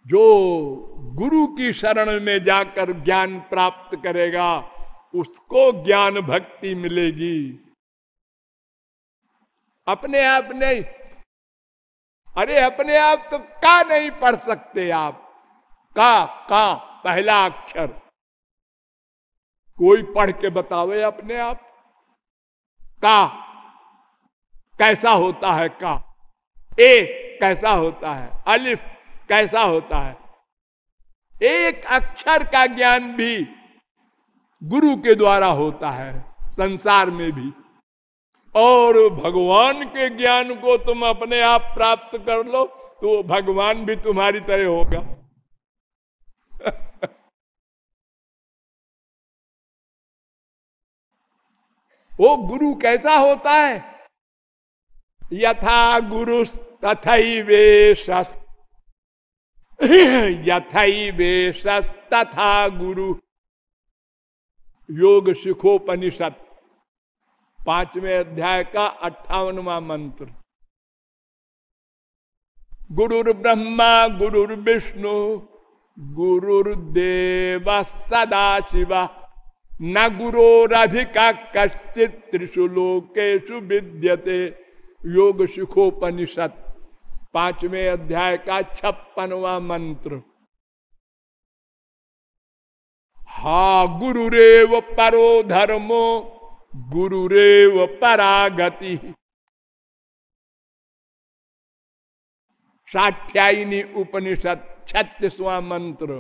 जो गुरु की शरण में जाकर ज्ञान प्राप्त करेगा, उसको ज्ञान भक्ति मिलेगी। अपने आप नहीं। अरे, अपने आप तो का नहीं पढ़ सकते आप? का का, पहला अक्षर। कोई पढ़ के बतावे अपने आप। का, कैसा होता है का? ए, कैसा होता है? अलिफ, कैसा होता है? एक अक्षर का ज्ञान भी गुरु के द्वारा होता है, संसार में भी। और भगवान के ज्ञान को तुम अपने आप प्राप्त कर लो तो भगवान भी तुम्हारी तरह होगा। वो गुरु कैसा होता है? यथा गुरु तथैवेश यथैवेश तथा गुरु। योग सुखोपनिषद पाँचवें अध्याय का अट्ठावनवा मंत्र। गुरुर ब्रह्मा विष्णु गुरुर्देव सदा शिवा। न गुरोधिका कश्चित त्रिशु लोकेशु विद्यते। योग सुखोपनिषद पाँचवें अध्याय का छप्पनवा मंत्र। हा गुरुरेव परो धर्मो गुरुरेव परागति। साठ्यायनी उपनिषद छत्तीसवा मंत्र।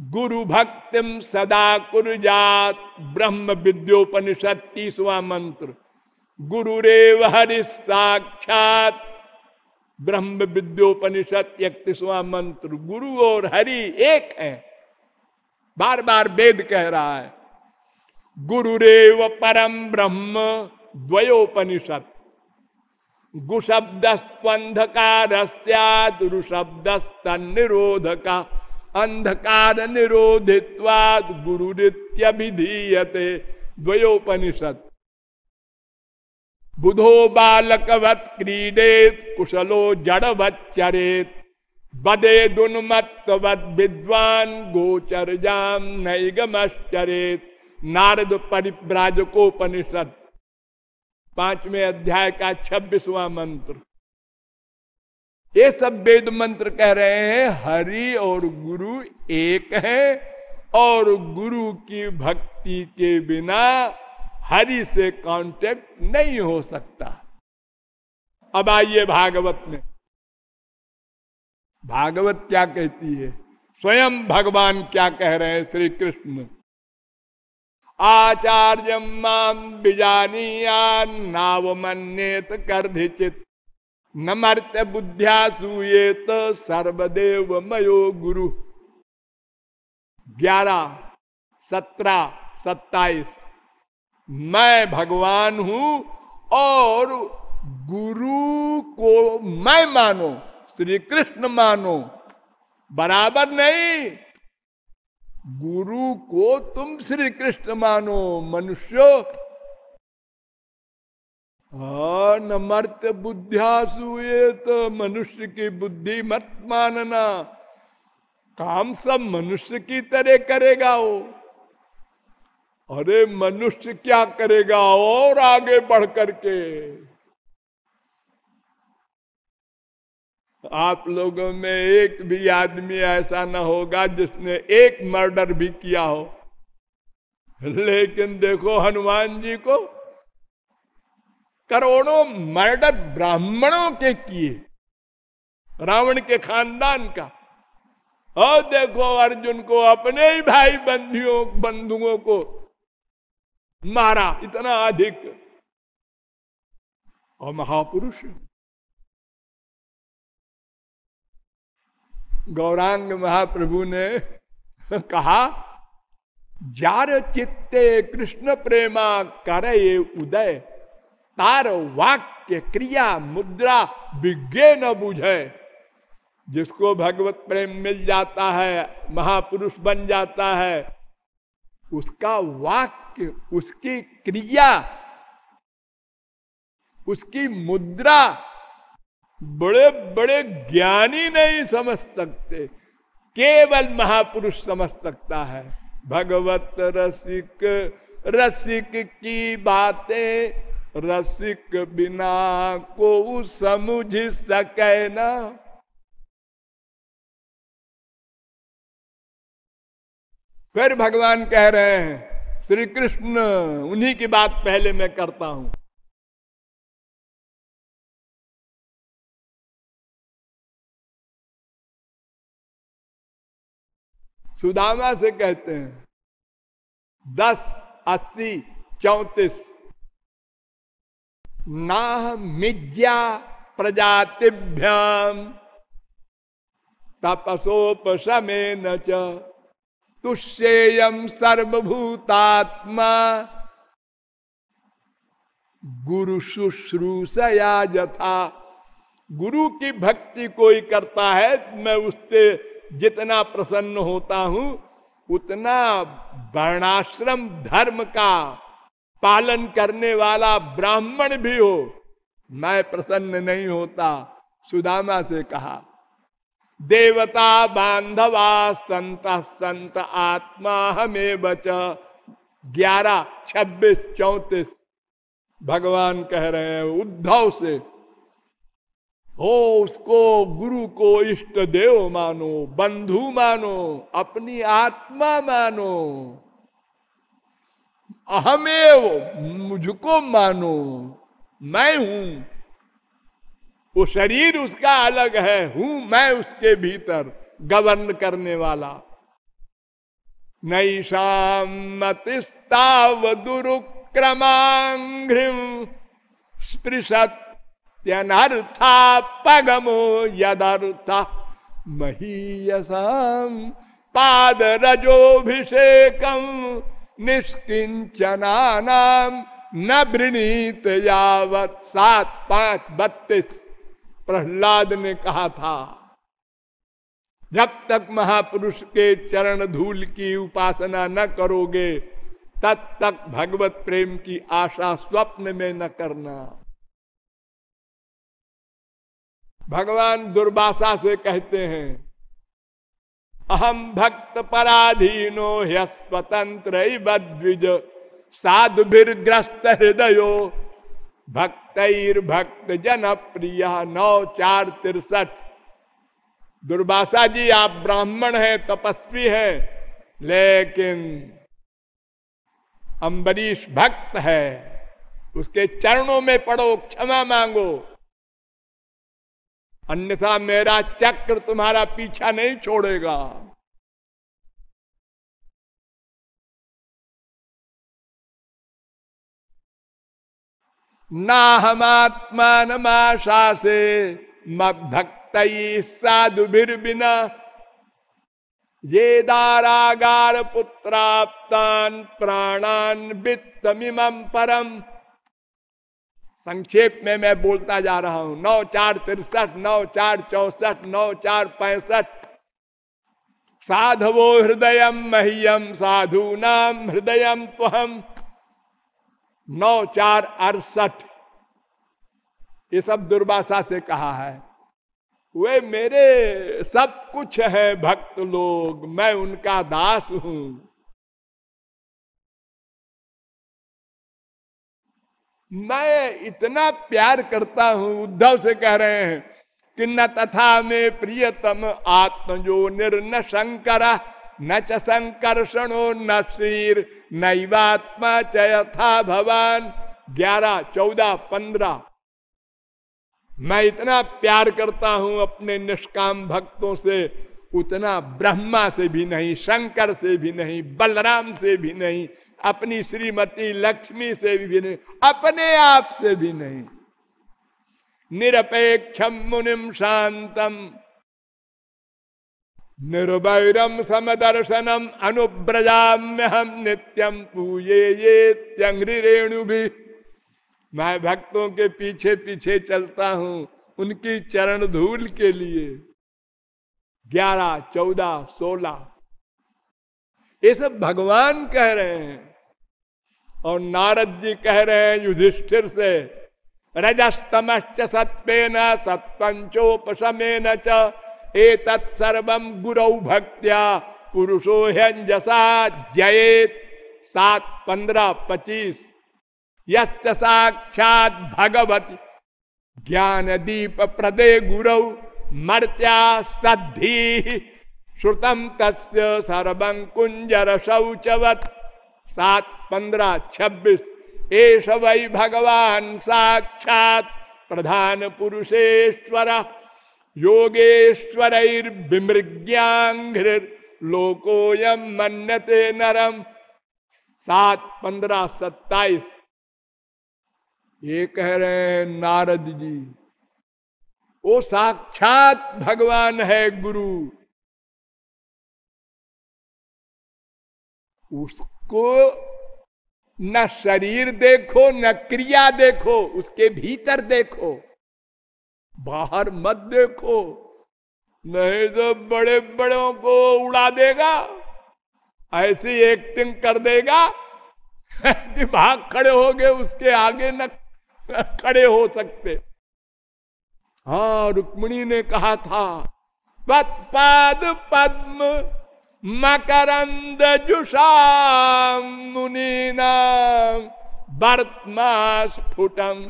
गुरु भक्तिम सदा कुरजात ब्रह्म विद्योपनिषद तीसवा मंत्र। गुरुरेव हरि साक्षात ब्रह्म विद्योपनिषद इकतीसवा मंत्र गुरु और हरि एक है। बार बार वेद कह रहा है गुरु रेव परम ब्रह्म द्वयोपनिषद। गुशब्दस्वंधकार निरोधका अंधकार निरोधित्वाद गुरु गुरुरित्यभिधीयते। द्वयोपनिषद। बुधो बालकवत क्रीडेत, कुशलो जड़वच्चरेत बदे दुन्मत्तवत विद्वान गोचर जाम नैगमश्चरेत। नारद परिव्राजकोपनिषद। पाँचवें अध्याय का छब्बीसवा मंत्र। ये सब वेद मंत्र कह रहे हैं, हरि और गुरु एक है, और गुरु की भक्ति के बिना हरि से कांटेक्ट नहीं हो सकता। अब आइए भागवत में। भागवत क्या कहती है? स्वयं भगवान क्या कह रहे हैं श्री कृष्ण आचार्य माम बिजानिया नावमन्येत कर्धिचित। न मर्त बुद्धिया सर्वदेव मयो गुरु। ग्यारह, सत्रह, सत्ताईस। मैं भगवान हूँ और गुरु को मैं मानो श्री कृष्ण मानो। बराबर नहीं। गुरु को तुम श्री कृष्ण मानो, मनुष्य। न मर्त बुद्धियासु ये तो मनुष्य की बुद्धि मत मानना। काम सब मनुष्य की तरह करेगा वो। अरे मनुष्य क्या करेगा और आगे बढ़ करके? आप लोगों में एक भी आदमी ऐसा ना होगा जिसने एक मर्डर भी किया हो। लेकिन देखो हनुमान जी को करोड़ों मर्डर ब्राह्मणों के किए, रावण के खानदान का। और देखो अर्जुन को अपने ही भाई बंधुओं बंधुओं को मारा, इतना अधिक। और महापुरुष, गौरांग महाप्रभु ने कहा, जार चित्ते कृष्ण प्रेमा करे उदय, तार वाक्य क्रिया मुद्रा विज्ञे न बुझे। जिसको भगवत प्रेम मिल जाता है, महापुरुष बन जाता है, उसका वाक्य उसकी क्रिया, उसकी मुद्रा बड़े बड़े ज्ञानी नहीं समझ सकते। केवल महापुरुष समझ सकता है। भगवत रसिक रसिक की बातें, रसिक बिना को समझ सके ना। फिर भगवान कह रहे हैं श्री कृष्ण उन्हीं की बात पहले मैं करता हूँ। सुदामा से कहते हैं, दस, अस्सी, चौतीस। ना मिज्या प्रजातिभ्याम तपसोपशमे न तुष्येयम सर्वभूतात्मा। गुरु शुश्रूषया जथा गुरु की भक्ति कोई करता है, मैं उससे जितना प्रसन्न होता हूँ, उतना वर्णाश्रम धर्म का पालन करने वाला ब्राह्मण भी हो। मैं प्रसन्न नहीं होता, सुदामा से कहा। देवता बांधवा संत संत आत्मा हमें बच ग्यारह, छब्बीस, चौतीस। भगवान कह रहे हैं, उद्धव से, हो उसको गुरु को इष्ट देव मानो, बंधु मानो, अपनी आत्मा मानो। अहमेव मुझको मानो, मैं हूँ वो शरीर उसका अलग है, हूँ मैं उसके भीतर गवर्न करने वाला। नैषाम मतिस्ताव दुरुक्रमाघ्रिम स्पृशत त्यनर्था पगमो यदर्थ। महीयसाम पाद रजोभिषेकम निष्किंचना न वृणीत यावत सात पाँच बत्तीस। प्रहलाद ने कहा था, जब तक महापुरुष के चरण धूल की उपासना न करोगे, तब तक भगवत प्रेम की आशा स्वप्न में न करना। भगवान दुर्वासा से कहते हैं अहम भक्त पराधीनो ह्यस्वतंत्र द्विज, साधुभिर्ग्रस्त हृदयो भक्त भक्त जन प्रिय नौ चार तिरसठ दुर्वासा जी, आप ब्राह्मण हैं, तपस्वी हैं, लेकिन अम्बरीश भक्त है। उसके चरणों में पड़ो, क्षमा मांगो। अन्यथा मेरा चक्र तुम्हारा पीछा नहीं छोड़ेगा। ना हम आत्मा से भक्त साधु बिना ये दारागार पुत्राप्तान प्राणान वित्तमिम परम। संक्षेप में मैं बोलता जा रहा हूँ। नौ चार तिरसठ, नौ चार चौसठ, नौ चार पैंसठ। साधवो हृदय मह्यम साधु नाम हृदय त्वहम। नौ चार अड़सठ। ये सब दुर्वासा से कहा है। वे मेरे सब कुछ है भक्त लोग, मैं उनका दास हूँ। मैं इतना प्यार करता हूँ, उद्धव से कह रहे हैं कि न तथा में प्रियतम आत्म जो निर्न शंकर न च संकर्षणो न श्रीर नैवात्मा चयथा भवान। ग्यारह, चौदह, पंद्रह। मैं इतना प्यार करता हूँ अपने निष्काम भक्तों से, उतना ब्रह्मा से भी नहीं, शंकर से भी नहीं, बलराम से भी नहीं, अपनी श्रीमती लक्ष्मी से भी नहीं, अपने आप से भी नहीं। निरपेक्षम मुनिम शांतम। निर्भैरम समदर्शनम अनुब्रजाम्य हम नित्यम पूजे ये त्यंग्री रेणु भी मैं भक्तों के पीछे पीछे चलता हूँ उनकी चरण धूल के लिए। ग्यारह, चौदह, सोलह। ये सब भगवान कह रहे हैं और नारद जी कह रहे हैं युधिष्ठिर से, रजस्तमश्च सत्वेन सत्पंचोपशमेन च तत्सर्वम गुरौ भक्त्या पुरुषो ह्यंजसा जयेत सात पंधरा पचीस यश्च साक्षात भगवती। ज्ञान दीप प्रदे गुरौ मर्त्या सद्धी। श्रुतम तस्य सर्वं कुंजर शौचवत सात पंद्रह छब्बीस। एष वै भगवान साक्षात प्रधान पुरुषेश्वर योगेश्वर लोकोयम मन्यते नरम सात, पंद्रह, सत्ताईस। ये कह रहे हैं, नारद जी वो साक्षात भगवान है गुरु। उसको न शरीर देखो, न क्रिया देखो, उसके भीतर देखो। बाहर मत देखो, नहीं तो बड़े बड़ों को उड़ा देगा, ऐसी एक्टिंग कर देगा कि भाग खड़े हो गए, उसके आगे न खड़े हो सकते। हाँ रुक्मणी ने कहा था, पद पद पद्म मकरंद जुषाम मुनीना वर्तमा स्फुटम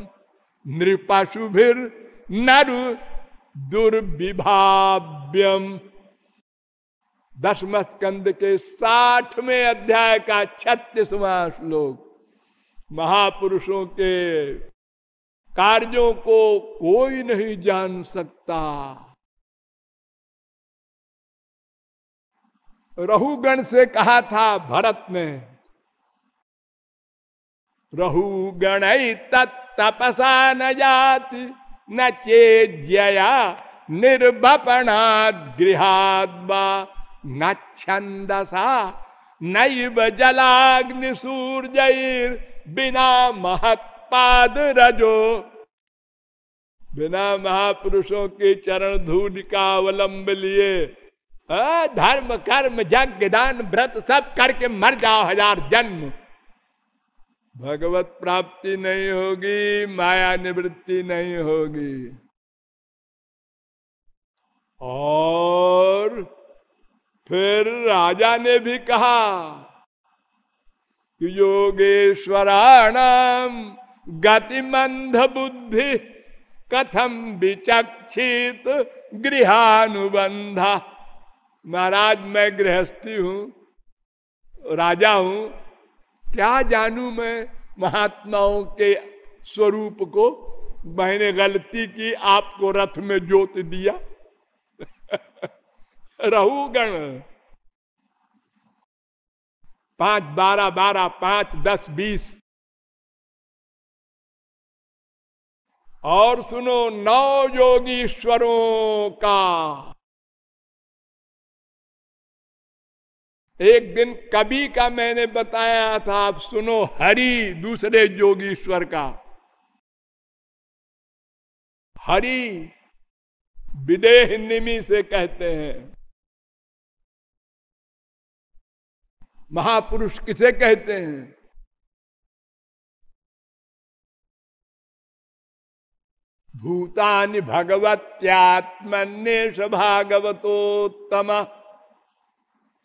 नृपाशुभिर नरु दुर्विभाव्यम। दसम स्कंद के साठवें अध्याय का छत्तीसवा श्लोक। महापुरुषों के कार्यों को कोई नहीं जान सकता। रहुगण से कहा था भरत ने रहुगण तत्तपसा न जाति। न चेज्या निर्वपणा गृहाद्वा न छंदसा नैव जलाग्नि सूर्य बिना महत्पाद रजो बिना महापुरुषों के चरण धूल का अवलंब लिए धर्म कर्म जग दान, व्रत सब करके मर जाओ हज़ार जन्म। भगवत प्राप्ति नहीं होगी, माया निवृत्ति नहीं होगी। और फिर राजा ने भी कहा कि योगेश्वराणाम गतिमंध बुद्धि कथम विचक्षित गृहानुबंधा महाराज, मैं गृहस्थी हूँ, राजा हूँ क्या जानू मैं महात्माओं के स्वरूप को? मैंने गलती की, आपको रथ में जोत दिया। रहूगण। पाँच बारह बारह पाँच दस बीस। और सुनो नौ योगीश्वरों का एक दिन कवि का मैंने बताया था, आप सुनो, हरि दूसरे जोगीश्वर का। हरि विदेह निमि से कहते हैं। महापुरुष किसे कहते हैं? भूतानि भगवत्यात्मन्येश भागवतोत्तम।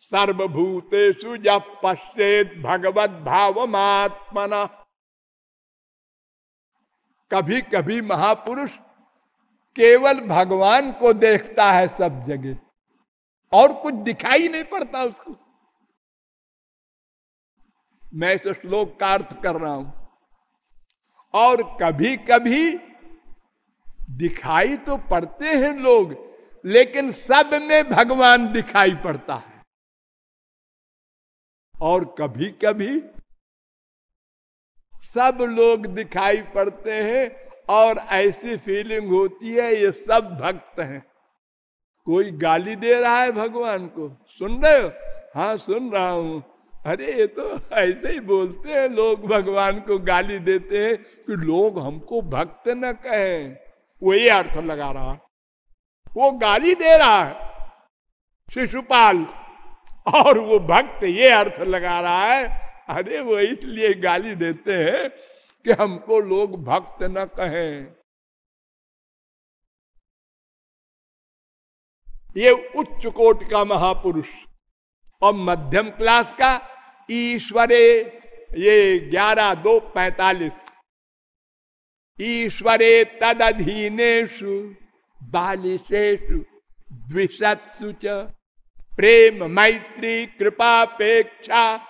सर्वभूतेषु जब पश्चेत भगवत भावमात्मना कभी कभी महापुरुष केवल भगवान को देखता है सब जगह, और कुछ दिखाई नहीं पड़ता उसको। मैं इस श्लोक का अर्थ कर रहा हूँ। और कभी कभी दिखाई तो पड़ते हैं लोग, लेकिन सब में भगवान दिखाई पड़ता है। और कभी कभी सब लोग दिखाई पड़ते हैं और ऐसी फीलिंग होती है, ये सब भक्त हैं। कोई गाली दे रहा है भगवान को, सुन रहे हो? हाँ सुन रहा हूँ। अरे, ये तो ऐसे ही बोलते हैं लोग, भगवान को गाली देते हैं कि लोग हमको भक्त न कहें। वो ये अर्थ लगा रहा। वो गाली दे रहा है। शिशुपाल और वो भक्त ये अर्थ लगा रहा है, अरे वो इसलिए गाली देते हैं कि हमको लोग भक्त न कहें। ये उच्च कोट का महापुरुष और मध्यम क्लास का ईश्वरे, ये ग्यारह दो पैतालीस। ईश्वरे तद अधीनेशु द्विशत्सु प्रेम, मैत्री, कृपापेक्षा,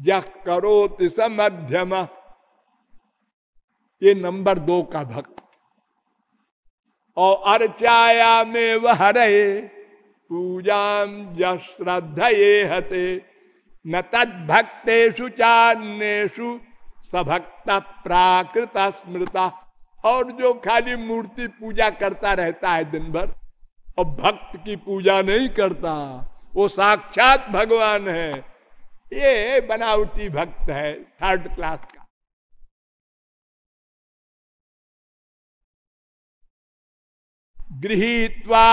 यह करो मध्यम ये नंबर दो का भक्त। और अर्चाया में वह रहे, पूजा श्रद्धा हते। न तद भक्तेषु चान्यु सभक्त प्राकृत स्मृता। और जो खाली मूर्ति पूजा करता रहता है दिन भर और भक्त की पूजा नहीं करता। वो साक्षात भगवान है। ये बनावटी भक्त है थर्ड क्लास का। गृहीत्वा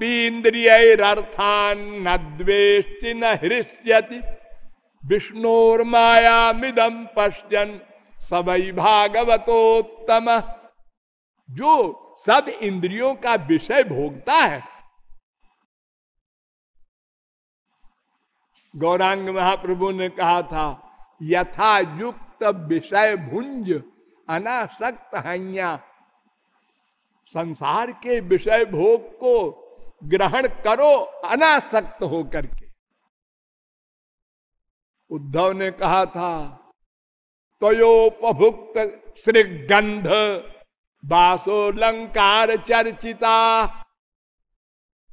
पीन्द्रियर्थान न द्वेष्टि न हृष्यति। मिदम पश्यन सबई भागवतोत्तम। जो सब इंद्रियों का विषय भोगता है। गौरांग महाप्रभु ने कहा था यथा युक्त विषय भुंज, अनासक्त हया संसार के विषय भोग को ग्रहण करो, अनासक्त हो करके उद्धव ने कहा था, तयोपभुक्त श्रीगंध बासोलंकार चर्चिता।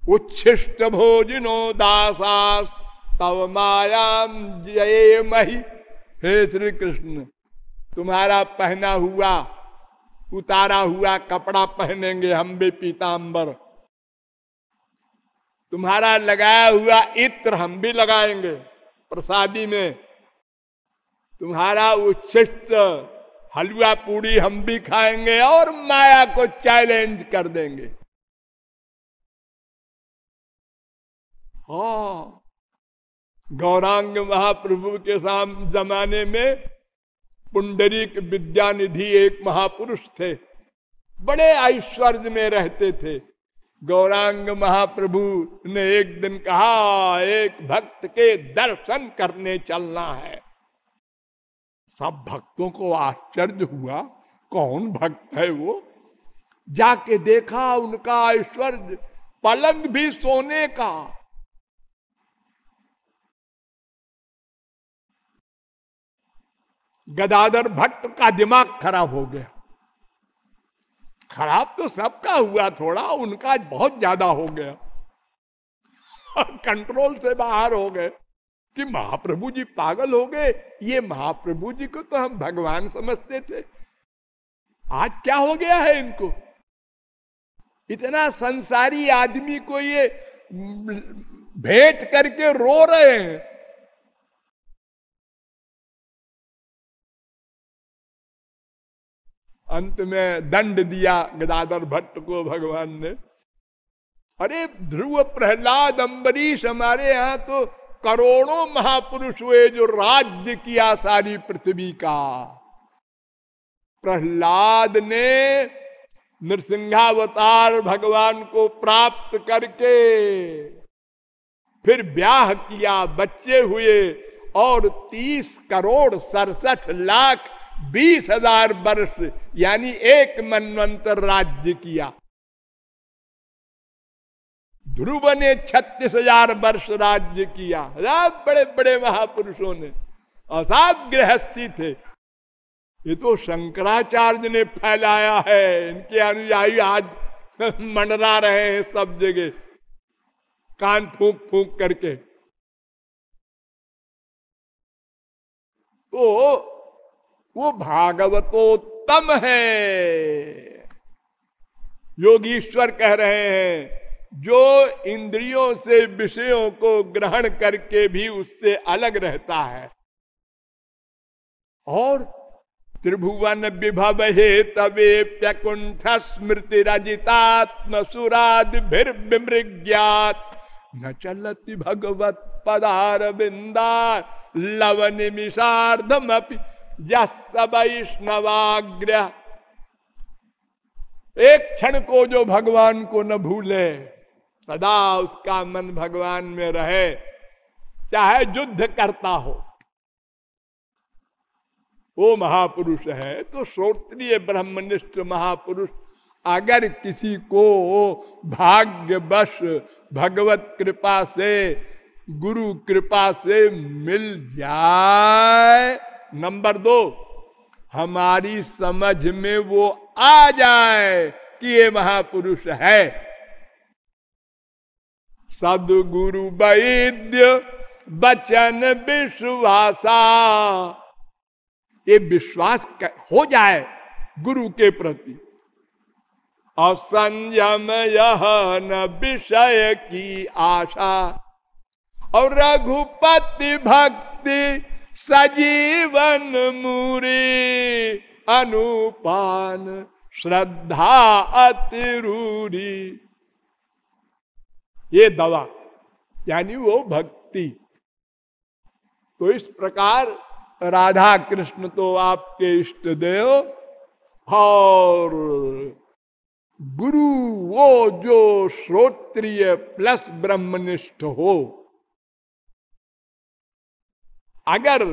उच्छिष्ट भोजनो दासास, तव मायाम जय मही हे श्री कृष्ण तुम्हारा पहना हुआ, उतारा हुआ कपड़ा पहनेंगे हम भी पीताम्बर तुम्हारा लगाया हुआ इत्र हम भी लगाएँगे प्रसादी में। तुम्हारा उच्छिष्ट हलवा पूड़ी हम भी खाएँगे और माया को चैलेंज कर देंगे। हाँ गौरांग महाप्रभु के साम जमाने में पुंडरीक विद्यानिधि एक महापुरुष थे। बड़े ऐश्वर्य में रहते थे। गौरांग महाप्रभु ने एक दिन कहा, एक भक्त के दर्शन करने चलना है। सब भक्तों को आश्चर्य हुआ, कौन भक्त है वो? जाके देखा उनका ऐश्वर्य, पलंग भी सोने का। गदाधर भट्ट का दिमाग खराब हो गया। खराब तो सबका हुआ थोड़ा, उनका बहुत ज़्यादा हो गया। कंट्रोल से बाहर हो गए। कि महाप्रभु जी पागल हो गए। ये महाप्रभु जी को तो हम भगवान समझते थे। आज क्या हो गया है इनको? इतना संसारी आदमी को ये भेंट करके रो रहे हैं। अंत में दंड दिया गदाधर भट्ट को भगवान ने। अरे ध्रुव प्रहलाद अम्बरीश हमारे यहाँ तो करोड़ों महापुरुष हुए जो राज्य किया सारी पृथ्वी का, प्रहलाद ने नृसिंहावतार भगवान को प्राप्त करके फिर ब्याह किया, बच्चे हुए और तीस करोड़ सड़सठ लाख बीस हज़ार वर्ष, यानी एक मनवंतर राज्य किया। ध्रुव ने छत्तीस हज़ार वर्ष राज्य किया। हज़ार बड़े बड़े महापुरुषों ने असाध गृहस्थी थे। ये तो शंकराचार्य ने फैलाया है। इनके अनुयायी आज मंडरा रहे हैं सब जगह। कान फूक फूक करके। तो वो भागवतोत्तम है। योगीश्वर कह रहे हैं जो इंद्रियों से विषयों को ग्रहण करके भी उससे अलग रहता है। और त्रिभुवन विभव हे तवे प्यकुंठ स्मृति रजितात्म सुराद विमृज्ञात न चलती भगवत पदार बिंदार लवन मिशार्धम वैष्णवाग्र एक क्षण को जो भगवान को न भूले सदा उसका मन भगवान में रहे, चाहे युद्ध करता हो। वो महापुरुष है तो श्रोत्रिय ब्रह्मनिष्ठ महापुरुष, अगर किसी को भाग्यवश भगवत कृपा से, गुरु कृपा से मिल जाए, नंबर दो, हमारी समझ में वो आ जाए कि ये महापुरुष है। सदगुरु वैद्य, बचन विश्वासा। ये विश्वास हो जाए गुरु के प्रति। असंयम यह न विषय की आशा। और रघुपति भक्ति सजीवन मूरी, अनुपान, श्रद्धा अतिरूरी ये दवा, यानी वो भक्ति। तो इस प्रकार राधा कृष्ण तो आपके इष्ट देव और गुरु वो जो श्रोत्रिय प्लस ब्रह्मनिष्ठ हो। अगर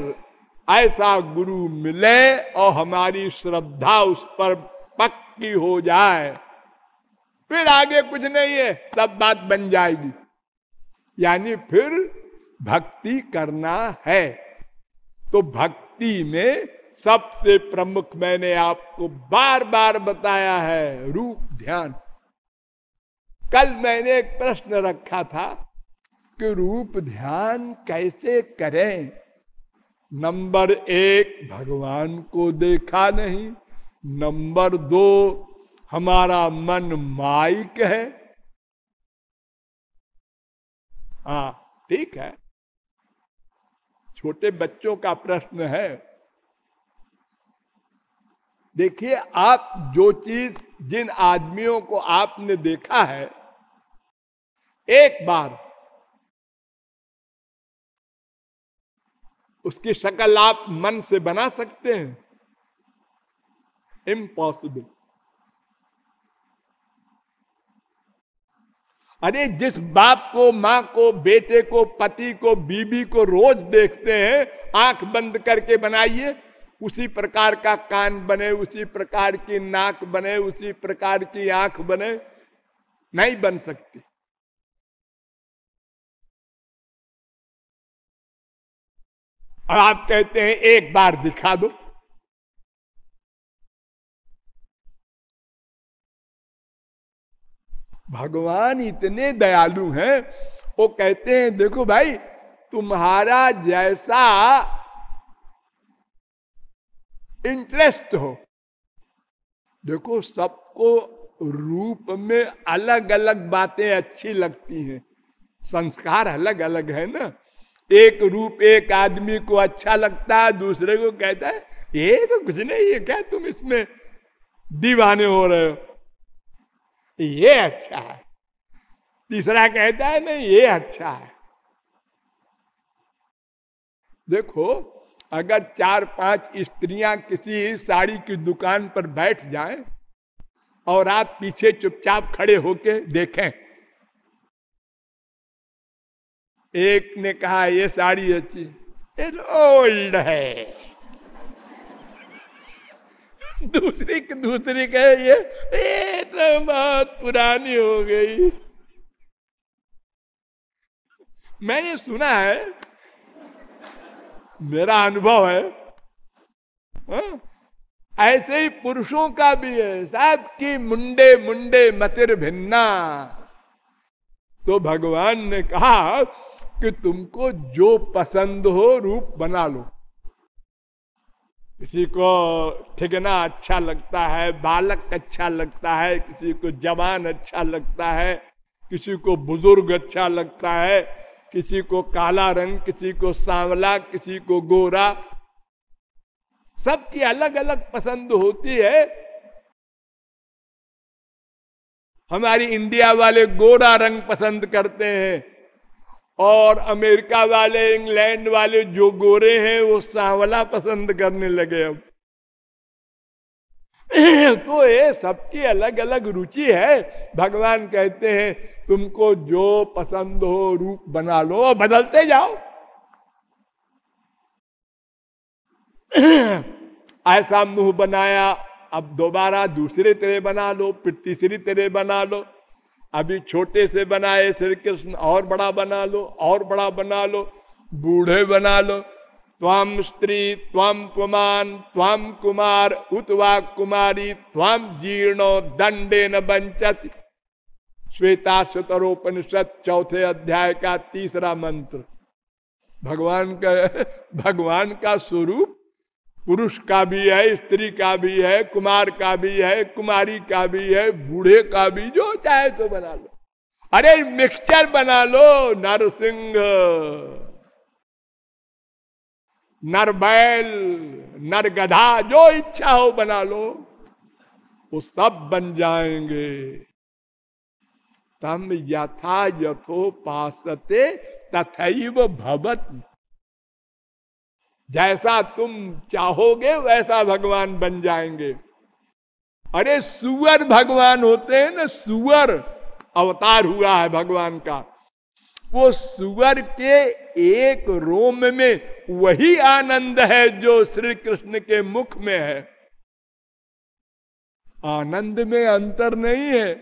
ऐसा गुरु मिले और हमारी श्रद्धा उस पर पक्की हो जाए फिर आगे कुछ नहीं है, सब बात बन जाएगी। यानी फिर भक्ति करना है। तो भक्ति में सबसे प्रमुख मैंने आपको बार बार बताया है, रूप ध्यान। कल मैंने एक प्रश्न रखा था कि रूप ध्यान कैसे करें? नंबर एक, भगवान को देखा नहीं। नंबर दो हमारा मन माइक है। हा, ठीक है। छोटे बच्चों का प्रश्न है। देखिए, आप जो चीज़ जिन आदमियों को आपने देखा है, एक बार उसकी शक्ल आप मन से बना सकते हैं। इम्पॉसिबल अरे जिस बाप को, माँ को, बेटे को, पति को, बीबी को रोज देखते हैं, आँख बंद करके बनाइए, उसी प्रकार का कान बने, उसी प्रकार की नाक बने, उसी प्रकार की आँख बने, नहीं बन सकती। और आप कहते हैं, एक बार दिखा दो। भगवान इतने दयालु हैं, वो कहते हैं, देखो भाई, तुम्हारा जैसा इंटरेस्ट हो। देखो, सबको रूप में अलग अलग बातें अच्छी लगती हैं। संस्कार अलग अलग है ना। एक रूप एक आदमी को अच्छा लगता है दूसरे को कहता है, ये तो कुछ नहीं है क्या तुम इसमें दीवाने हो रहे हो? ये अच्छा है। तीसरा कहता है, नहीं, ये अच्छा है। देखो, अगर चार पाँच स्त्रियाँ किसी साड़ी की दुकान पर बैठ जाएँ और आप पीछे चुपचाप खड़े होके देखें। एक ने कहा, ये साड़ी अच्छी ओल्ड है। दूसरी दूसरी कहे ये तो बहुत पुरानी हो गई मैं ये सुना है, मेरा अनुभव है, हा? ऐसे ही पुरुषों का भी है सब की मुंडे मुंडे मतिर भिन्ना तो भगवान ने कहा कि तुमको जो पसंद हो रूप बना लो किसी को ठिकना अच्छा लगता है, बालक अच्छा लगता है, किसी को जवान अच्छा लगता है, किसी को बुज़ुर्ग अच्छा लगता है, किसी को काला रंग, किसी को सांवला, किसी को गोरा। सबकी अलग अलग पसंद होती है। हमारी इंडिया वाले गोरा रंग पसंद करते हैं। और अमेरिका वाले, इंग्लैंड वाले जो गोरे हैं, वो सांवला पसंद करने लगे अब। तो ये सबकी अलग अलग रुचि है। भगवान कहते हैं, तुमको जो पसंद हो, रूप बना लो बदलते जाओ। ऐसा मुँह बनाया, अब दोबारा दूसरे तरह बना लो, फिर तीसरी तरह बना लो। अभी छोटे से बनाए श्री कृष्ण, और बड़ा बना लो, और बड़ा बना लो, बूढ़े बना लो। त्वाम स्त्री त्वाम पुमान त्वाम कुमार, उतवा कुमारी त्वाम जीर्णो, दंडे न बंचत श्वेता शतरोपनिषद चौथे अध्याय का तीसरा मंत्र। भगवान का भगवान का स्वरूप पुरुष का भी है, स्त्री का भी है, कुमार का भी है, कुमारी का भी है, बूढ़े का भी, जो चाहे तो बना लो। अरे मिक्सचर बना लो, नरसिंह नर बैल नर जो इच्छा हो बना लो, वो सब बन जाएँगे। तम यथा यथो पासते तथैव भवती। जैसा तुम चाहोगे, वैसा भगवान बन जाएँगे। अरे, सुअर भगवान होते हैं ना, सुअर अवतार हुआ है भगवान का। वो सुअर के एक रोम में वही आनंद है जो श्री कृष्ण के मुख में है। आनंद में अंतर नहीं है।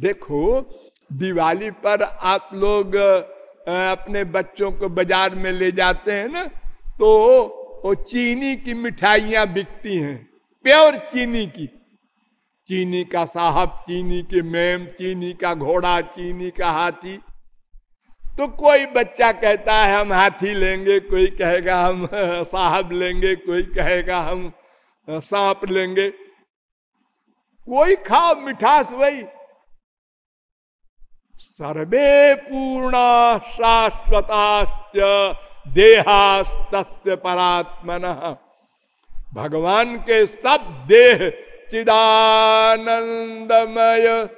देखो, दिवाली पर आप लोग अपने बच्चों को बाज़ार में ले जाते हैं ना तो वो चीनी की मिठाइयाँ बिकती हैं, प्योर चीनी की। चीनी का साहब, चीनी की मेम, चीनी का घोड़ा, चीनी का हाथी। तो कोई बच्चा कहता है, हम हाथी लेंगे, कोई कहेगा, हम साहब लेंगे, कोई कहेगा, हम सांप लेंगे। कोई खाओ मिठास वही। सर्वे पूर्ण शाश्वताश्च देहास्त परात्मन। भगवान के सब देह चिदानंदमय।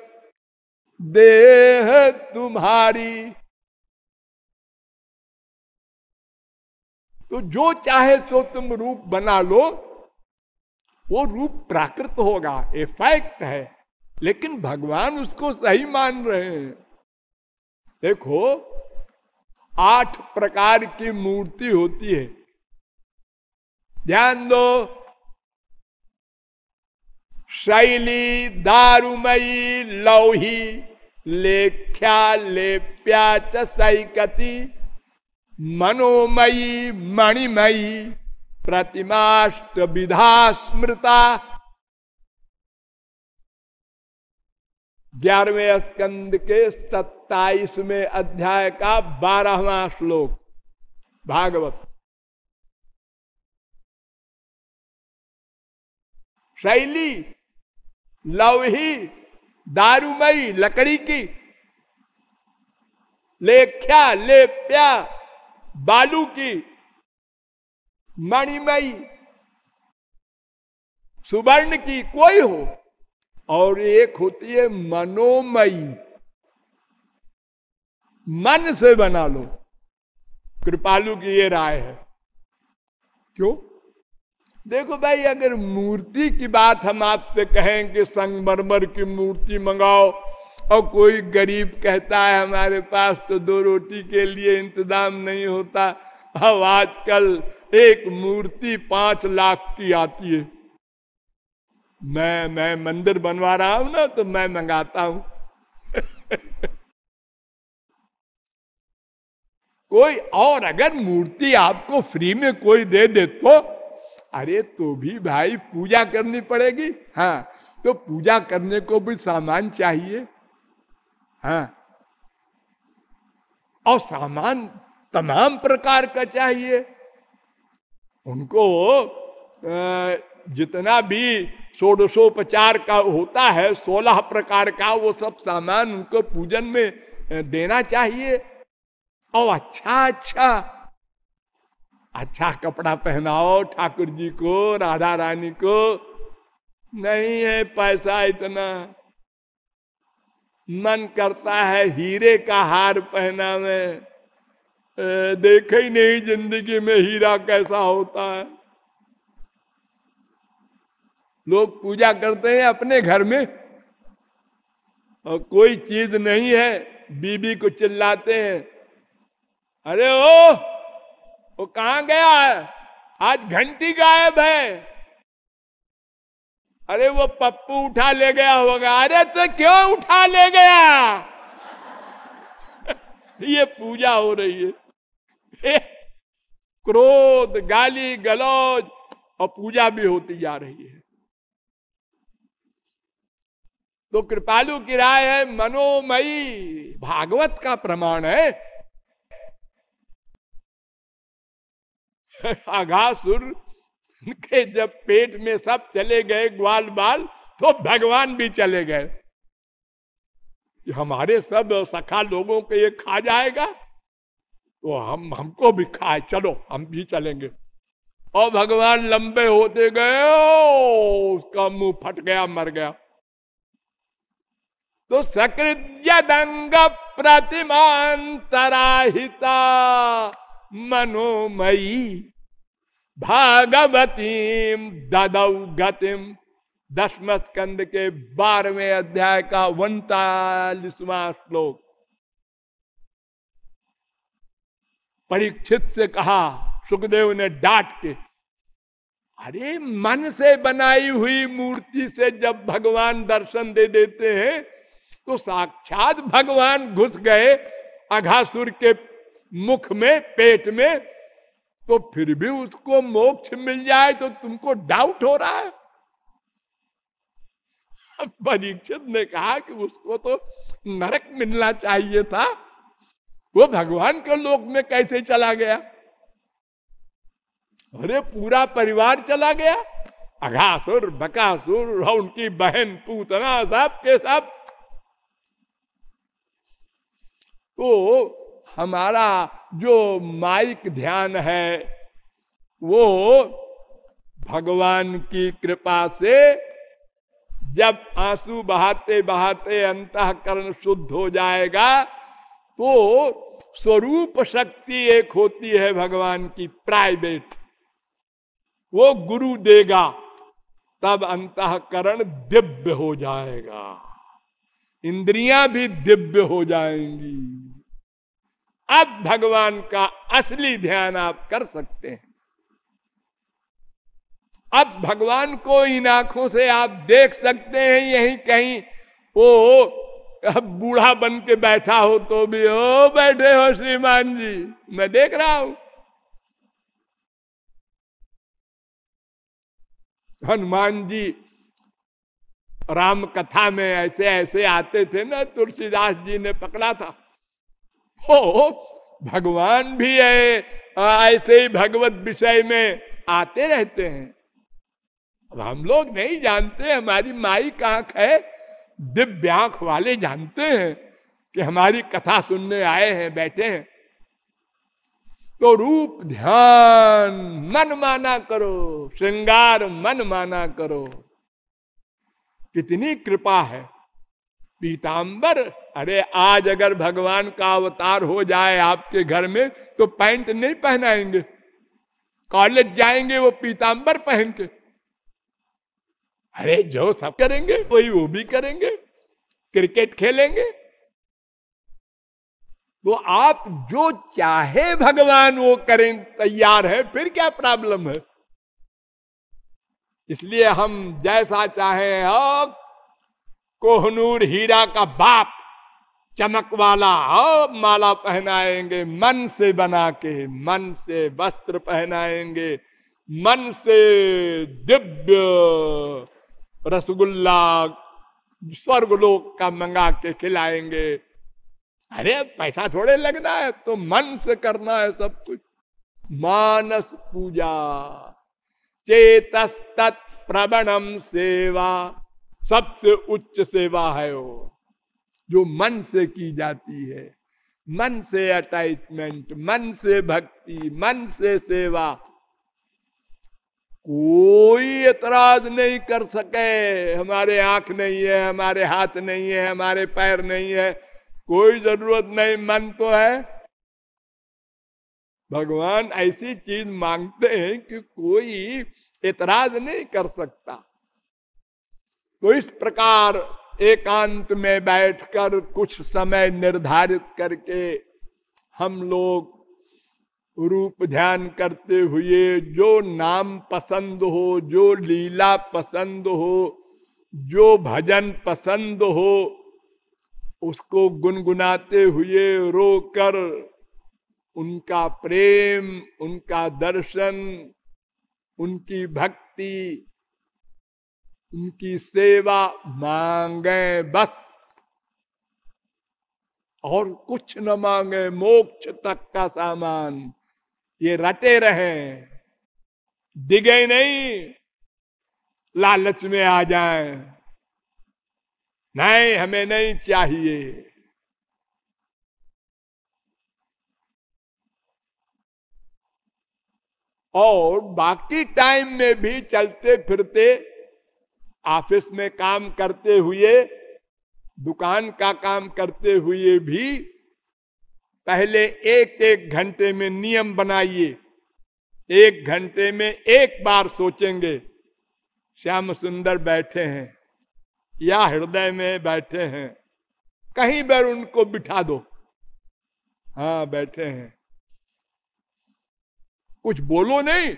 देह तुम्हारी। तो जो चाहे तो तुम रूप बना लो, वो रूप प्राकृत होगा ए फैक्ट है। लेकिन भगवान उसको सही मान रहे हैं। देखो, आठ प्रकार की मूर्ति होती है। ध्यान दो। शैली, दारुमयी, लौही, लेख्या, लेप्या च सैकती मनोमयी, मणिमयी प्रतिमाष्ट विधा स्मृता ग्यारहवें स्कंद के सत्ताईसवें अध्याय का बारहवा श्लोक। भागवत। शैली लवही दारूमयी, लकड़ी की। लेख्या, लेप्या, बालू की। मणिमयी, सुवर्ण की कोई हो। और एक होती है मनोमयी। मन से बना लो। कृपालु की ये राय है। क्यों? देखो भाई, अगर मूर्ति की बात हम आपसे कहें कि संगमरमर की मूर्ति मंगाओ और कोई गरीब कहता है, हमारे पास तो दो रोटी के लिए इंतज़ाम नहीं होता। अब आजकल एक मूर्ति पाँच लाख की आती है। मैं मैं मंदिर बनवा रहा हूँ ना तो मैं मंगाता हूँ। कोई और अगर मूर्ति आपको फ्री में कोई दे दे तो अरे तो भी भाई पूजा करनी पड़ेगी। हाँ तो पूजा करने को भी सामान चाहिए। हाँ और सामान तमाम प्रकार का चाहिए। उनको जितना भी षोडशोपचार का होता है, सोलह प्रकार का वो सब सामान उनको पूजन में देना चाहिए। और अच्छा अच्छा अच्छा कपड़ा पहनाओ ठाकुर जी को, राधा रानी को। नहीं है पैसा इतना। मन करता है हीरे का हार पहना में देखे ही नहीं ज़िंदगी में हीरा कैसा होता है। लोग पूजा करते हैं अपने घर में। और कोई चीज़ नहीं है, बीबी को चिल्लाते हैं। अरे ओ, वो कहा गया है? आज घंटी गायब है। अरे वो पप्पू उठा ले गया होगा। अरे तो क्यों उठा ले गया? ये पूजा हो रही है। क्रोध, गाली, गलौज और पूजा भी होती जा रही है। तो कृपालु की राय है, मनोमयी। भागवत का प्रमाण है। आघासुर के जब पेट में सब चले गए ग्वाल बाल तो भगवान भी चले गए। हमारे सब सखा लोगों को ये खा जाएगा तो हम, हमको भी खाए। चलो, हम भी चलेंगे। और भगवान लंबे होते गए उसका मुँह फट गया, मर गया। तो सकृदंग प्रतिमांतराहिता मनोमयी भागवती ददौ गतिम दसम स्कंद के बारहवें अध्याय का उनतालीसवा श्लोक। परीक्षित से कहा, सुखदेव ने डांट के, अरे, मन से बनाई हुई मूर्ति से जब भगवान दर्शन दे देते हैं तो साक्षात भगवान घुस गए अघासुर के मुख में, पेट में तो फिर भी उसको मोक्ष मिल जाए तो तुमको डाउट हो रहा है। परीक्षित ने कहा कि उसको तो नरक मिलना चाहिए था। वो भगवान के लोक में कैसे चला गया? अरे, पूरा परिवार चला गया। अघासुर, बकासुर और उनकी बहन पूतना सब के सब तो हमारा जो माइक ध्यान है, वो भगवान की कृपा से जब आँसू बहाते बहाते अंतकरण शुद्ध हो जाएगा तो स्वरूप शक्ति एक होती है भगवान की प्राइवेट। वो गुरु देगा, तब अंतकरण दिव्य हो जाएगा। इंद्रियाँ भी दिव्य हो जाएँगी। अब भगवान का असली ध्यान आप कर सकते हैं। अब भगवान को इन आँखों से आप देख सकते हैं, यही कहीं वो अब बूढ़ा बन के बैठा हो तो भी, ओ, बैठे हो श्रीमान जी, मैं देख रहा हूँ। हनुमान जी राम कथा में ऐसे ऐसे आते थे ना, तुलसीदास जी ने पकड़ा था। हो भगवान भी है, ऐसे ही भगवत विषय में आते रहते हैं। अब हम लोग नहीं जानते, हमारी माई का आँख है दिव्य आँख वाले जानते हैं कि हमारी कथा सुनने आए हैं, बैठे हैं। तो रूप ध्यान मन माना करो, श्रृंगार मन माना करो। कितनी कृपा है। पीताम्बर अरे आज अगर भगवान का अवतार हो जाए आपके घर में तो पैंट नहीं पहनाएँगे। कॉलेज जाएँगे, वो पीताम्बर पहन के। अरे जो सब करेंगे, वही वो भी करेंगे। क्रिकेट खेलेंगे। तो आप जो चाहे भगवान, वो करें, तैयार है, फिर क्या प्रॉब्लम है? इसलिए हम जैसा चाहे हो कोहनूर हीरा का बाप चमक वाला हो माला पहनाएँगे, मन से बना के मन से वस्त्र पहनाएँगे, मन से दिव्य रसगुल्ला, स्वर्गलोक का मंगा के खिलाएँगे। अरे पैसा थोड़े लगना है तो मन से करना है सब कुछ। मानस पूजा चेतस्त प्रबणम सेवा। सबसे उच्च सेवा है वो, जो मन से की जाती है। मन से अटैचमेंट मन से भक्ति, मन से सेवा। कोई एतराज़ नहीं कर सके। हमारे आँख नहीं है, हमारे हाथ नहीं है, हमारे पैर नहीं है। कोई ज़रूरत नहीं, मन तो है। भगवान ऐसी चीज़ मांगते हैं कि कोई एतराज़ नहीं कर सकता। तो इस प्रकार एकांत में बैठकर कुछ समय निर्धारित करके हम लोग रूप ध्यान करते हुए जो नाम पसंद हो, जो लीला पसंद हो, जो भजन पसंद हो, उसको गुनगुनाते हुए रोकर उनका प्रेम, उनका दर्शन, उनकी भक्ति उनकी सेवा मांगे बस। और कुछ न मांगे मोक्ष तक का सामान। ये रटे रहे। दिगे नहीं, लालच में आ जाए। नहीं हमें नहीं चाहिए। और बाकी टाइम में भी चलते फिरते ऑफ़िस में काम करते हुए, दुकान का काम करते हुए भी पहले एक एक घंटे में नियम बनाइए। एक घंटे में एक बार सोचेंगे, श्याम सुंदर बैठे हैं या हृदय में बैठे हैं, कहीं पर उनको बिठा दो। हाँ बैठे हैं। कुछ बोलो नहीं,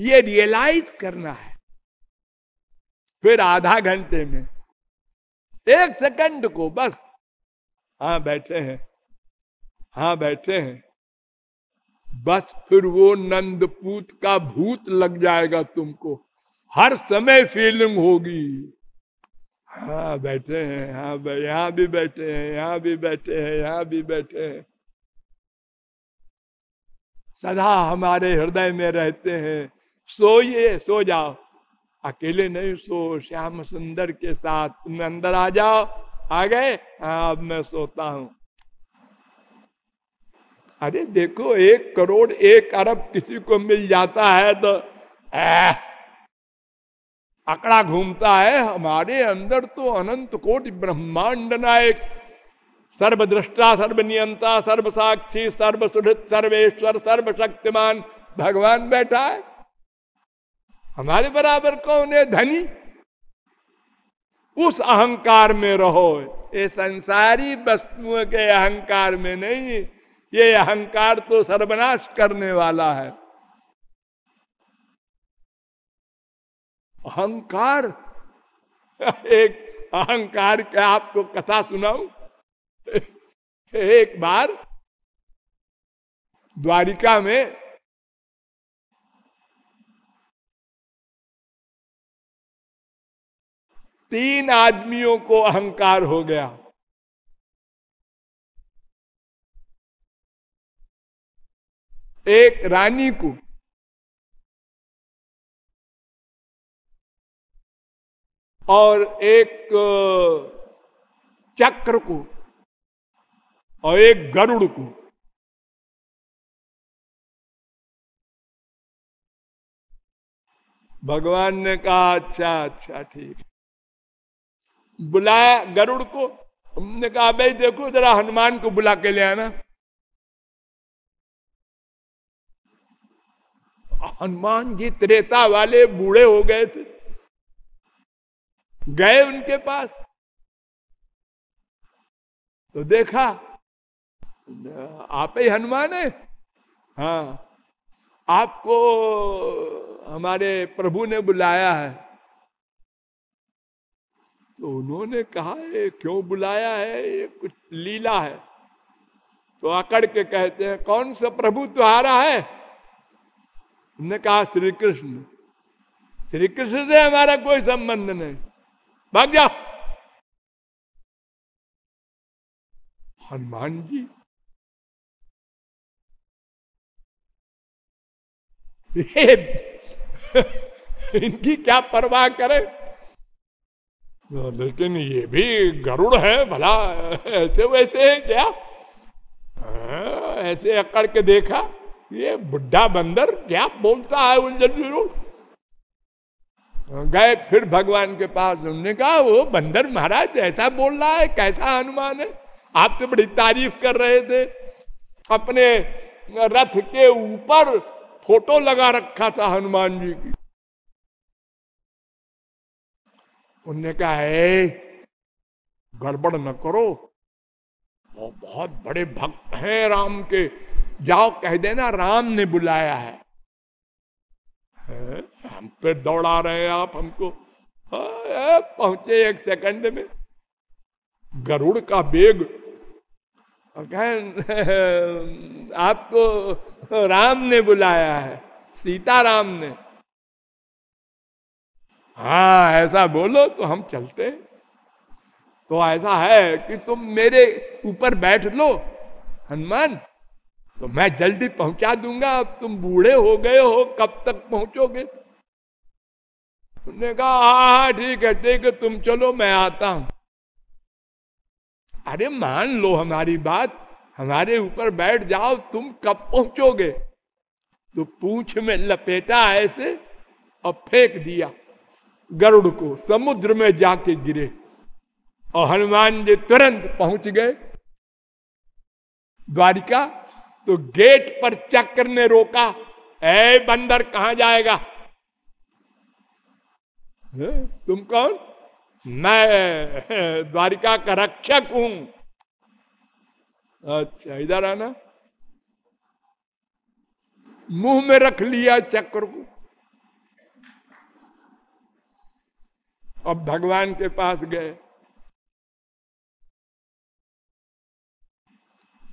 ये रियलाइज़ करना है। फिर आधा घंटे में। एक सेकंड को बस। हाँ बैठे हैं। हाँ बैठे हैं। बस फिर वो नंदपूत का भूत लग जाएगा तुमको। हर समय फीलिंग होगी। हाँ बैठे हैं। हाँ यहाँ भी बैठे हैं। यहाँ भी बैठे हैं। यहाँ भी बैठे हैं। सदा हमारे हृदय में रहते हैं। सोइए, सो जाओ। अकेले नहीं, सो श्याम सुंदर के साथ। तुम अंदर आ जाओ। आ गए? हाँ अब मैं सोता हूँ। अरे देखो, एक करोड़ एक अरब किसी को मिल जाता है तो आंकड़ा घूमता है। हमारे अंदर तो अनंत कोट ब्रह्मांड नायक सर्वदृष्टा सर्वनियंता सर्व साक्षी सर्व सुहृत सर्वेश्वर, सर्वशक्तिमान भगवान बैठा है। हमारे बराबर कौन है? धनी। उस अहंकार में रहो। ये संसारी वस्तुओं के अहंकार में नहीं। ये अहंकार तो सर्वनाश करने वाला है। अहंकार? एक अहंकार का आपको कथा सुनाऊ? एक बार द्वारिका में तीन आदमियों को अहंकार हो गया। एक रानी को और एक चक्र को और एक गरुड़ को। भगवान ने कहा अच्छा अच्छा ठीक बुलाया गरुड़ को। हमने कहा, भाई देखो, जरा हनुमान को बुला के ले आना। हनुमान जी त्रेता वाले बूढ़े हो गए थे। गए उनके पास। तो देखा, आप ही हनुमान है? हाँ आपको हमारे प्रभु ने बुलाया है। तो उन्होंने कहा, ये क्यों बुलाया है? ये कुछ लीला है। तो अकड़ के कहते हैं, कौन सा प्रभु तुम्हारा है? उन्होंने कहा श्री कृष्ण श्री कृष्ण से हमारा कोई संबंध नहीं। भाग जाओ। हनुमान जी इनकी क्या परवाह करे? लेकिन ये भी गरुड़ है भला ऐसे वैसे है क्या? हाँ, ऐसे अकड़ के देखा ये बुढ़ा बंदर क्या बोलता है उलझन गए फिर भगवान के पास उन्होंने कहा वो बंदर महाराज ऐसा बोल रहा है कैसा हनुमान है? आप तो बड़ी तारीफ़ कर रहे थे। अपने रथ के ऊपर फ़ोटो लगा रखा था हनुमान जी की। उनने कहा है गड़बड़ न करो। वो बहुत बड़े भक्त हैं राम के। जाओ कह देना राम ने बुलाया है? हम पे दौड़ा रहे हैं आप हमको। हाँ, पहुँचे एक सेकंड में। गरुड़ का बेग। आपको राम ने बुलाया है सीता राम ने। हाँ ऐसा बोलो तो हम चलते तो ऐसा है कि तुम मेरे ऊपर बैठ लो, हनुमान। तो मैं जल्दी पहुँचा दूँगा। अब तुम बूढ़े हो गए हो, कब तक पहुंचोगे? उन्होंने कहा हाँ हाँ ठीक है ठीक है, तुम चलो, मैं आता हूँ। अरे, मान लो हमारी बात, हमारे ऊपर बैठ जाओ, तुम कब पहुंचोगे? तो पूछ में लपेटा ऐसे और फेंक दिया। गरुड़ को समुद्र में जाके गिरे। और हनुमान जी तुरंत पहुँच गए। द्वारिका तो गेट पर चक्र ने रोका ए बंदर, कहा जाएगा? है? तुम कौन? मैं, द्वारिका का रक्षक हूँ। अच्छा इधर आना। मुँह में रख लिया चक्र को। और भगवान के पास गए।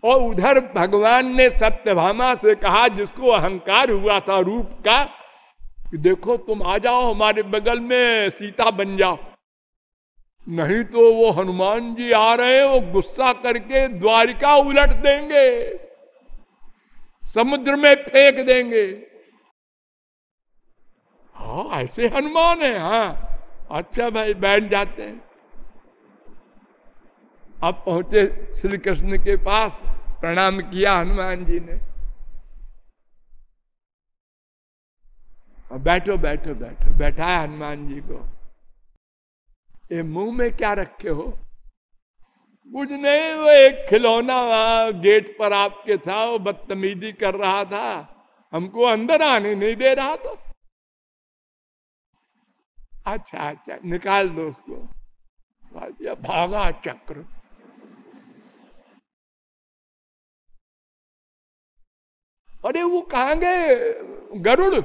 और उधर भगवान ने सत्यभामा से कहा, जिसको अहंकार हुआ था रूप का, कि देखो, तुम आ जाओ हमारे बगल में, सीता बन जाओ। नहीं तो वो हनुमान जी आ रहे हैं वो गुस्सा करके द्वारिका उलट देंगे, समुद्र में फेंक देंगे। हाँ ऐसे हनुमान है हाँ। अच्छा भाई, बैठ जाते हैं। अब पहुँचे श्री कृष्ण के पास, प्रणाम किया हनुमान जी ने। बैठो बैठो बैठो, बैठा है हनुमान जी को। ये मुँह में क्या रखे हो? कुछ नहीं, वो एक खिलौना गेट पर आपके था, वो बदतमीजी कर रहा था। हमको अंदर आने नहीं दे रहा था। अच्छा अच्छा निकाल दो उसको। भागा चक्र। अरे, वो कहा गए? गरुड़?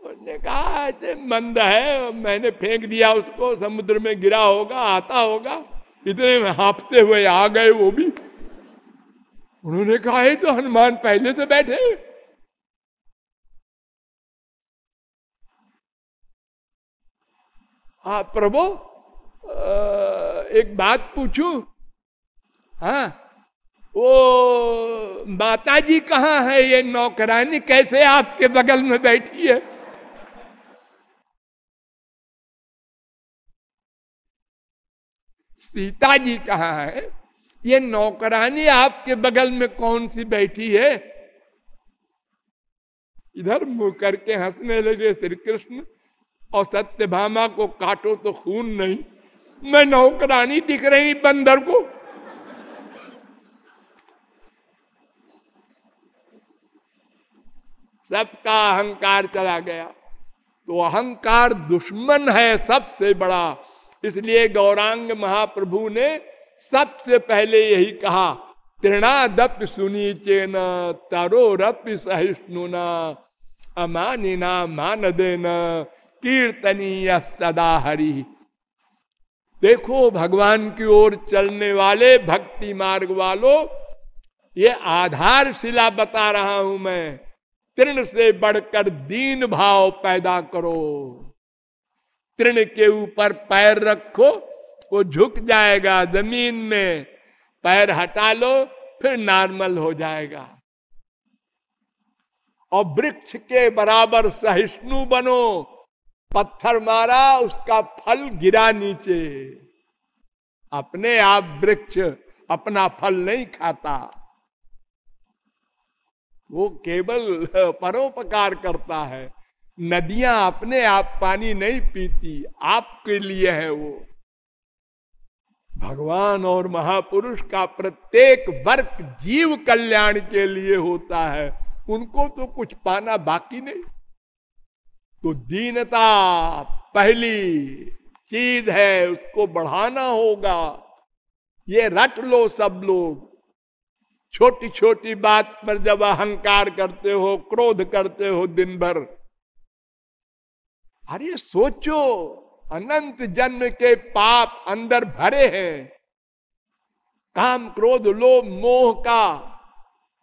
उसने कहा मंद है, मैंने फेंक दिया उसको, समुद्र में गिरा होगा, आता होगा। इतने हाफते हुए आ गए वो भी। उन्होंने कहा तो हनुमान पहले से बैठे हाँ प्रभु एक बात पूछू? हाँ वो माता जी कहाँ है? ये नौकरानी कैसे आपके बगल में बैठी है? सीता जी कहाँ है? ये नौकरानी आपके बगल में कौन सी बैठी है? इधर मुँह करके हंसने लगे श्री कृष्ण। और सत्य भामा को काटो तो खून नहीं। मैं नौकरानी दिख रही बंदर को। सबका अहंकार चला गया। तो अहंकार दुश्मन है सबसे बड़ा। इसलिए गौरांग महाप्रभु ने सबसे पहले यही कहा, तृणादप सुनी चेन तरो रप सहिष्णुना अमानिना मान देना कीर्तनीय सदा हरि देखो भगवान की ओर चलने वाले भक्ति मार्ग वालों, ये आधारशिला बता रहा हूँ मैं। तृण से बढ़कर दीन भाव पैदा करो। तृण के ऊपर पैर रखो, वो झुक जाएगा ज़मीन में। पैर हटा लो, फिर नॉर्मल हो जाएगा। और वृक्ष के बराबर सहिष्णु बनो। पत्थर मारा, उसका फल गिरा नीचे। अपने आप वृक्ष अपना फल नहीं खाता। वो केवल परोपकार करता है। नदियाँ अपने आप पानी नहीं पीती, आपके लिए है वो। भगवान और महापुरुष का प्रत्येक वर्ग जीव कल्याण के लिए होता है। उनको तो कुछ पाना बाकी नहीं। तो दीनता पहली चीज़ है, उसको बढ़ाना होगा। ये रट लो सब लोग। छोटी छोटी बात पर जब अहंकार करते हो, क्रोध करते हो दिन भर, अरे सोचो, अनंत जन्म के पाप अंदर भरे हैं। काम, क्रोध, लोभ, मोह का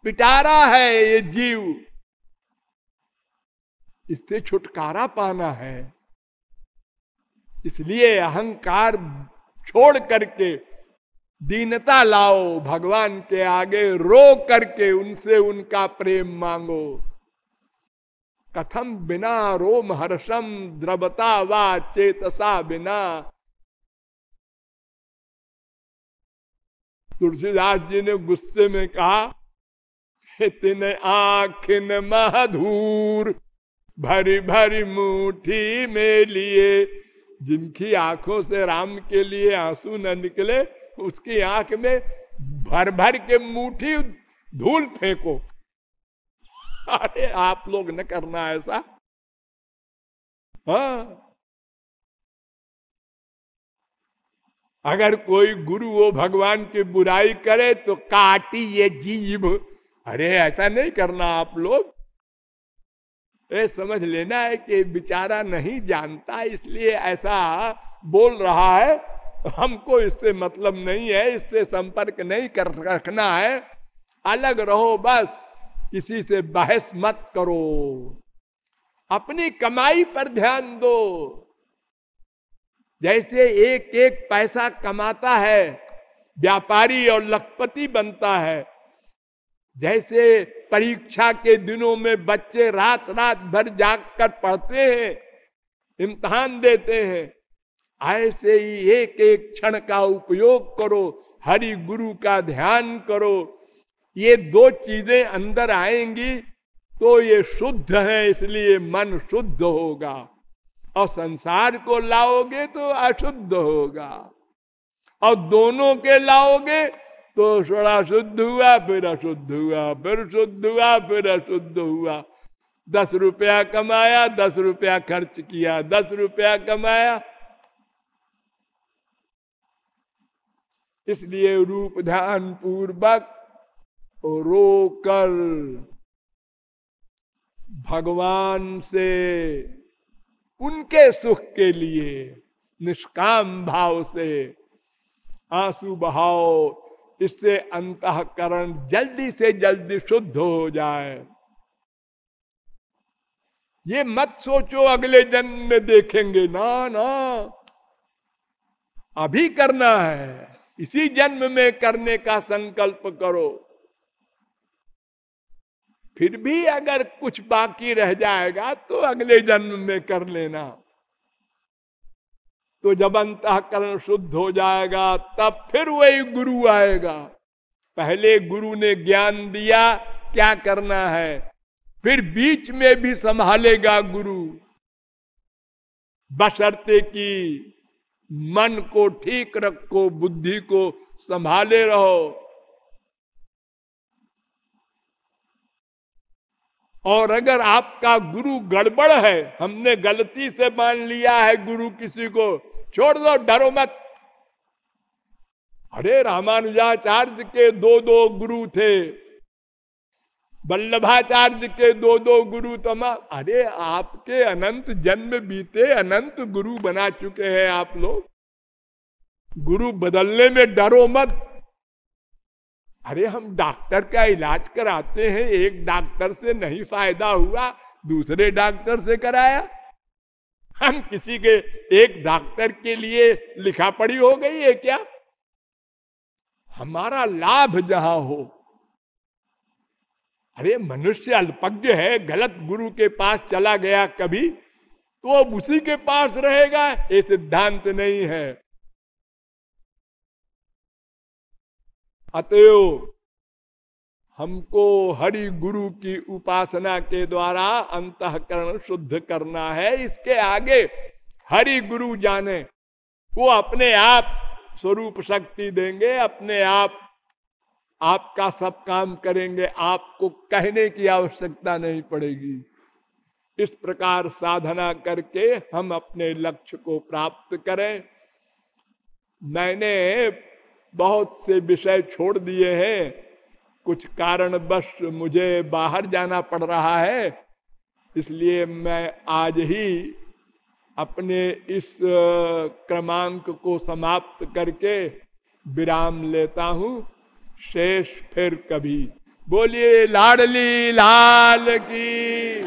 पिटारा है ये जीव। इससे छुटकारा पाना है। इसलिए अहंकार छोड़ करके दीनता लाओ, भगवान के आगे रो करके उनसे उनका प्रेम मांगो। कथम बिना रोम हर्षम, द्रवता व चेतसा बिना। तुलसीदास जी ने गुस्से में कहा तिन आखिन मधुर भरी भरी मुठी में लिए। जिनकी आँखों से राम के लिए आँसू न निकले, उसकी आँख में भर भर के मुठी धूल फेंको। अरे, आप लोग न करना ऐसा। हाँ। अगर कोई गुरु वो भगवान की बुराई करे तो काटी ये जीव अरे, ऐसा नहीं करना आप लोग। ये समझ लेना है कि बेचारा नहीं जानता, इसलिए ऐसा बोल रहा है। हमको इससे मतलब नहीं है, इससे संपर्क नहीं कर रखना है। अलग रहो बस, किसी से बहस मत करो। अपनी कमाई पर ध्यान दो। जैसे एक एक पैसा कमाता है, व्यापारी और लखपति बनता है। जैसे परीक्षा के दिनों में बच्चे रात रात भर जाग कर पढ़ते हैं, इम्तहान देते हैं। ऐसे ही एक एक क्षण का उपयोग करो, हरि गुरु का ध्यान करो। ये दो चीज़ें अंदर आएँगी तो ये शुद्ध है, इसलिए मन शुद्ध होगा। और संसार को लाओगे तो अशुद्ध होगा। और दोनों के लाओगे तो सोड़ा शुद्ध हुआ, फिर अशुद्ध हुआ, फिर शुद्ध हुआ, फिर अशुद्ध हुआ। दस रुपया कमाया, दस रुपया खर्च किया, दस रुपया कमाया। इसलिए रूप ध्यान पूर्वक रोकर भगवान से उनके सुख के लिए निष्काम भाव से आँसू बहाओ इससे अंतकरण जल्दी से जल्दी शुद्ध हो जाए। ये मत सोचो, अगले जन्म में देखेंगे। ना ना, अभी करना है। इसी जन्म में करने का संकल्प करो। फिर भी अगर कुछ बाकी रह जाएगा तो अगले जन्म में कर लेना। तो जब अंतकरण शुद्ध हो जाएगा, तब फिर वही गुरु आएगा। पहले गुरु ने ज्ञान दिया, क्या करना है? फिर बीच में भी संभालेगा गुरु। बशर्ते की मन को ठीक रखो, बुद्धि को संभाले रहो। और अगर आपका गुरु गड़बड़ है, हमने गलती से मान लिया है गुरु किसी को, छोड़ दो, डरो मत। अरे रामानुजाचार्य के दो दो गुरु थे, वल्लभाचार्य के दो दो गुरु तमा, अरे आपके अनंत जन्म बीते, अनंत गुरु बना चुके हैं आप लोग। गुरु बदलने में डरो मत। अरे, हम डॉक्टर का इलाज कराते हैं, एक डॉक्टर से नहीं फ़ायदा हुआ, दूसरे डॉक्टर से कराया। हम किसी के, एक डॉक्टर के लिए लिखा पड़ी हो गई है क्या? हमारा लाभ जहाँ हो। अरे, मनुष्य अल्पज्ञ है, गलत गुरु के पास चला गया कभी तो अब उसी के पास रहेगा, ये सिद्धांत नहीं है। अतएव हमको हरि गुरु की उपासना के द्वारा अंतकरण शुद्ध करना है। इसके आगे हरि गुरु जाने, वो अपने आप स्वरूप शक्ति देंगे, अपने आप, आपका सब काम करेंगे, आपको कहने की आवश्यकता नहीं पड़ेगी। इस प्रकार साधना करके हम अपने लक्ष्य को प्राप्त करें। मैंने बहुत से विषय छोड़ दिए हैं। कुछ कारणवश मुझे बाहर जाना पड़ रहा है। इसलिए मैं आज ही अपने इस क्रमांक को समाप्त करके विराम लेता हूँ। शेष फिर कभी। बोलिए, लाडली लाल की।